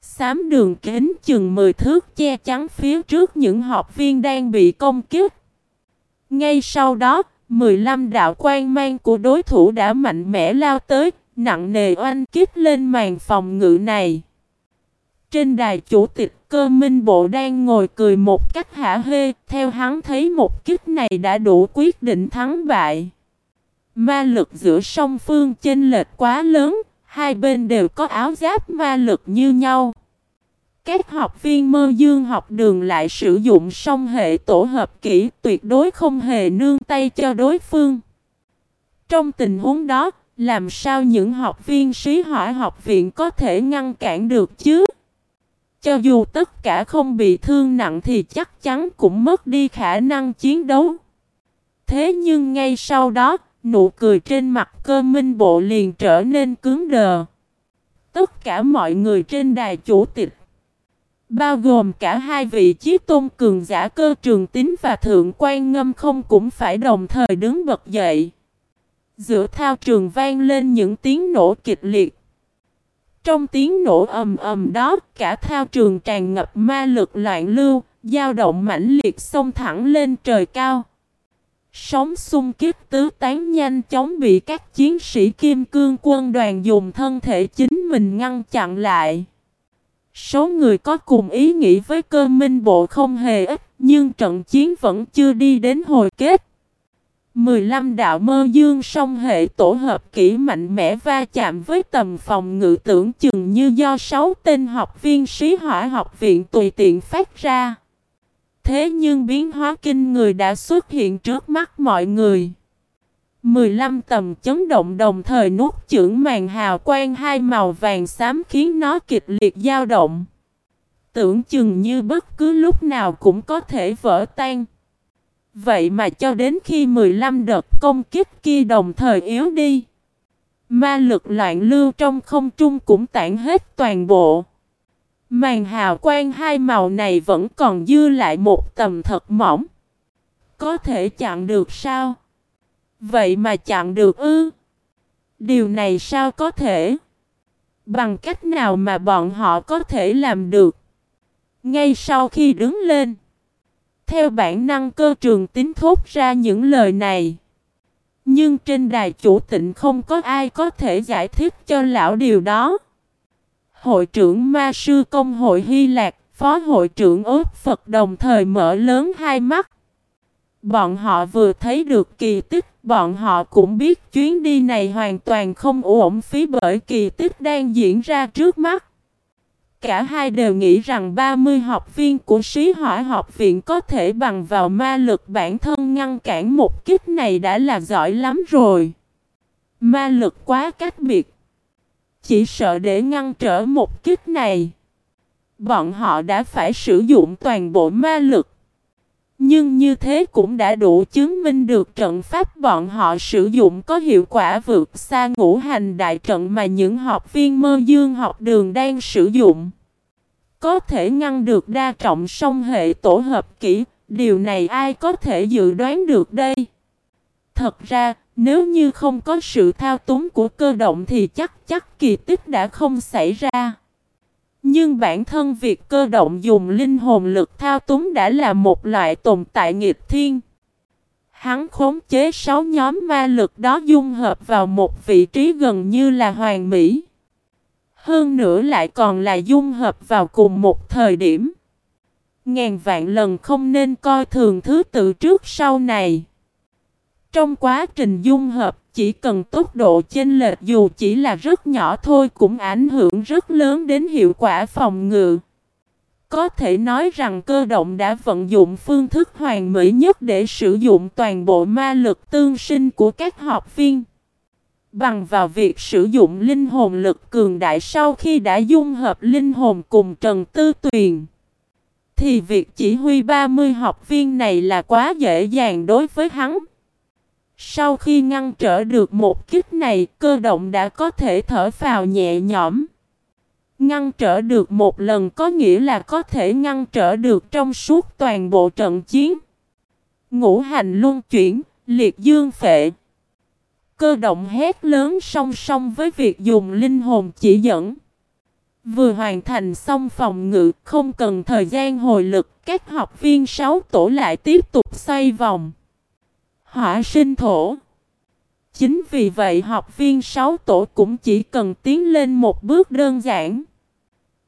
Xám đường kính chừng 10 thước che chắn phía trước những học viên đang bị công kích. Ngay sau đó, 15 đạo quan mang của đối thủ đã mạnh mẽ lao tới, nặng nề oanh kích lên màn phòng ngự này. Trên đài chủ tịch cơ minh bộ đang ngồi cười một cách hả hê, theo hắn thấy một kích này đã đủ quyết định thắng bại. Ma lực giữa song phương chênh lệch quá lớn, hai bên đều có áo giáp ma lực như nhau. Các học viên mơ dương học đường lại sử dụng song hệ tổ hợp kỹ tuyệt đối không hề nương tay cho đối phương. Trong tình huống đó, làm sao những học viên sĩ hỏa học viện có thể ngăn cản được chứ? Cho dù tất cả không bị thương nặng thì chắc chắn cũng mất đi khả năng chiến đấu. Thế nhưng ngay sau đó, nụ cười trên mặt cơ minh bộ liền trở nên cứng đờ. Tất cả mọi người trên đài chủ tịch, bao gồm cả hai vị chí tôn cường giả cơ trường tín và thượng quan ngâm không cũng phải đồng thời đứng bật dậy. Giữa thao trường vang lên những tiếng nổ kịch liệt. Trong tiếng nổ ầm ầm đó, cả thao trường tràn ngập ma lực loạn lưu, dao động mãnh liệt xông thẳng lên trời cao. Sóng xung kích tứ tán nhanh chóng bị các chiến sĩ kim cương quân đoàn dùng thân thể chính mình ngăn chặn lại. Số người có cùng ý nghĩ với cơ minh bộ không hề ít, nhưng trận chiến vẫn chưa đi đến hồi kết. 15 đạo mơ dương song hệ tổ hợp kỹ mạnh mẽ va chạm với tầm phòng ngự tưởng chừng như do 6 tên học viên sĩ hỏa học viện tùy tiện phát ra. Thế nhưng biến hóa kinh người đã xuất hiện trước mắt mọi người. 15 tầm chấn động đồng thời nuốt chưởng màn hào quang hai màu vàng xám khiến nó kịch liệt dao động. Tưởng chừng như bất cứ lúc nào cũng có thể vỡ tan. Vậy mà cho đến khi 15 đợt công kích kia đồng thời yếu đi. Ma lực loạn lưu trong không trung cũng tản hết toàn bộ. Màn hào quang hai màu này vẫn còn dư lại một tầm thật mỏng. Có thể chặn được sao? Vậy mà chặn được ư? Điều này sao có thể? Bằng cách nào mà bọn họ có thể làm được? Ngay sau khi đứng lên, theo bản năng cơ trường tính thốt ra những lời này. Nhưng trên đài chủ tịnh không có ai có thể giải thích cho lão điều đó. Hội trưởng Ma Sư Công hội Hy Lạc, Phó hội trưởng Ước Phật đồng thời mở lớn hai mắt. Bọn họ vừa thấy được kỳ tích, bọn họ cũng biết chuyến đi này hoàn toàn không uổng phí bởi kỳ tích đang diễn ra trước mắt. Cả hai đều nghĩ rằng 30 học viên của sĩ hỏa học viện có thể bằng vào ma lực bản thân ngăn cản một kích này đã là giỏi lắm rồi. Ma lực quá cách biệt. Chỉ sợ để ngăn trở một kích này. Bọn họ đã phải sử dụng toàn bộ ma lực. Nhưng như thế cũng đã đủ chứng minh được trận pháp bọn họ sử dụng có hiệu quả vượt xa ngũ hành đại trận mà những học viên mơ dương học đường đang sử dụng. Có thể ngăn được đa trọng song hệ tổ hợp kỹ, điều này ai có thể dự đoán được đây? Thật ra, nếu như không có sự thao túng của cơ động thì chắc chắc kỳ tích đã không xảy ra. Nhưng bản thân việc cơ động dùng linh hồn lực thao túng đã là một loại tồn tại nghịch thiên. Hắn khống chế sáu nhóm ma lực đó dung hợp vào một vị trí gần như là hoàn mỹ. Hơn nữa lại còn là dung hợp vào cùng một thời điểm. Ngàn vạn lần không nên coi thường thứ tự trước sau này. Trong quá trình dung hợp, chỉ cần tốc độ chênh lệch dù chỉ là rất nhỏ thôi cũng ảnh hưởng rất lớn đến hiệu quả phòng ngự. Có thể nói rằng cơ động đã vận dụng phương thức hoàn mỹ nhất để sử dụng toàn bộ ma lực tương sinh của các học viên. Bằng vào việc sử dụng linh hồn lực cường đại sau khi đã dung hợp linh hồn cùng Trần Tư Tuyền. Thì việc chỉ huy 30 học viên này là quá dễ dàng đối với hắn. Sau khi ngăn trở được một kích này, cơ động đã có thể thở vào nhẹ nhõm. Ngăn trở được một lần có nghĩa là có thể ngăn trở được trong suốt toàn bộ trận chiến. Ngũ hành luân chuyển, liệt dương phệ. Cơ động hét lớn song song với việc dùng linh hồn chỉ dẫn. Vừa hoàn thành xong phòng ngự, không cần thời gian hồi lực, các học viên 6 tổ lại tiếp tục xoay vòng. Hỏa sinh thổ. Chính vì vậy học viên 6 tổ cũng chỉ cần tiến lên một bước đơn giản.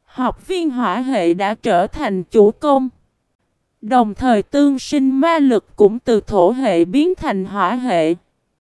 Học viên hỏa hệ đã trở thành chủ công. Đồng thời tương sinh ma lực cũng từ thổ hệ biến thành hỏa hệ.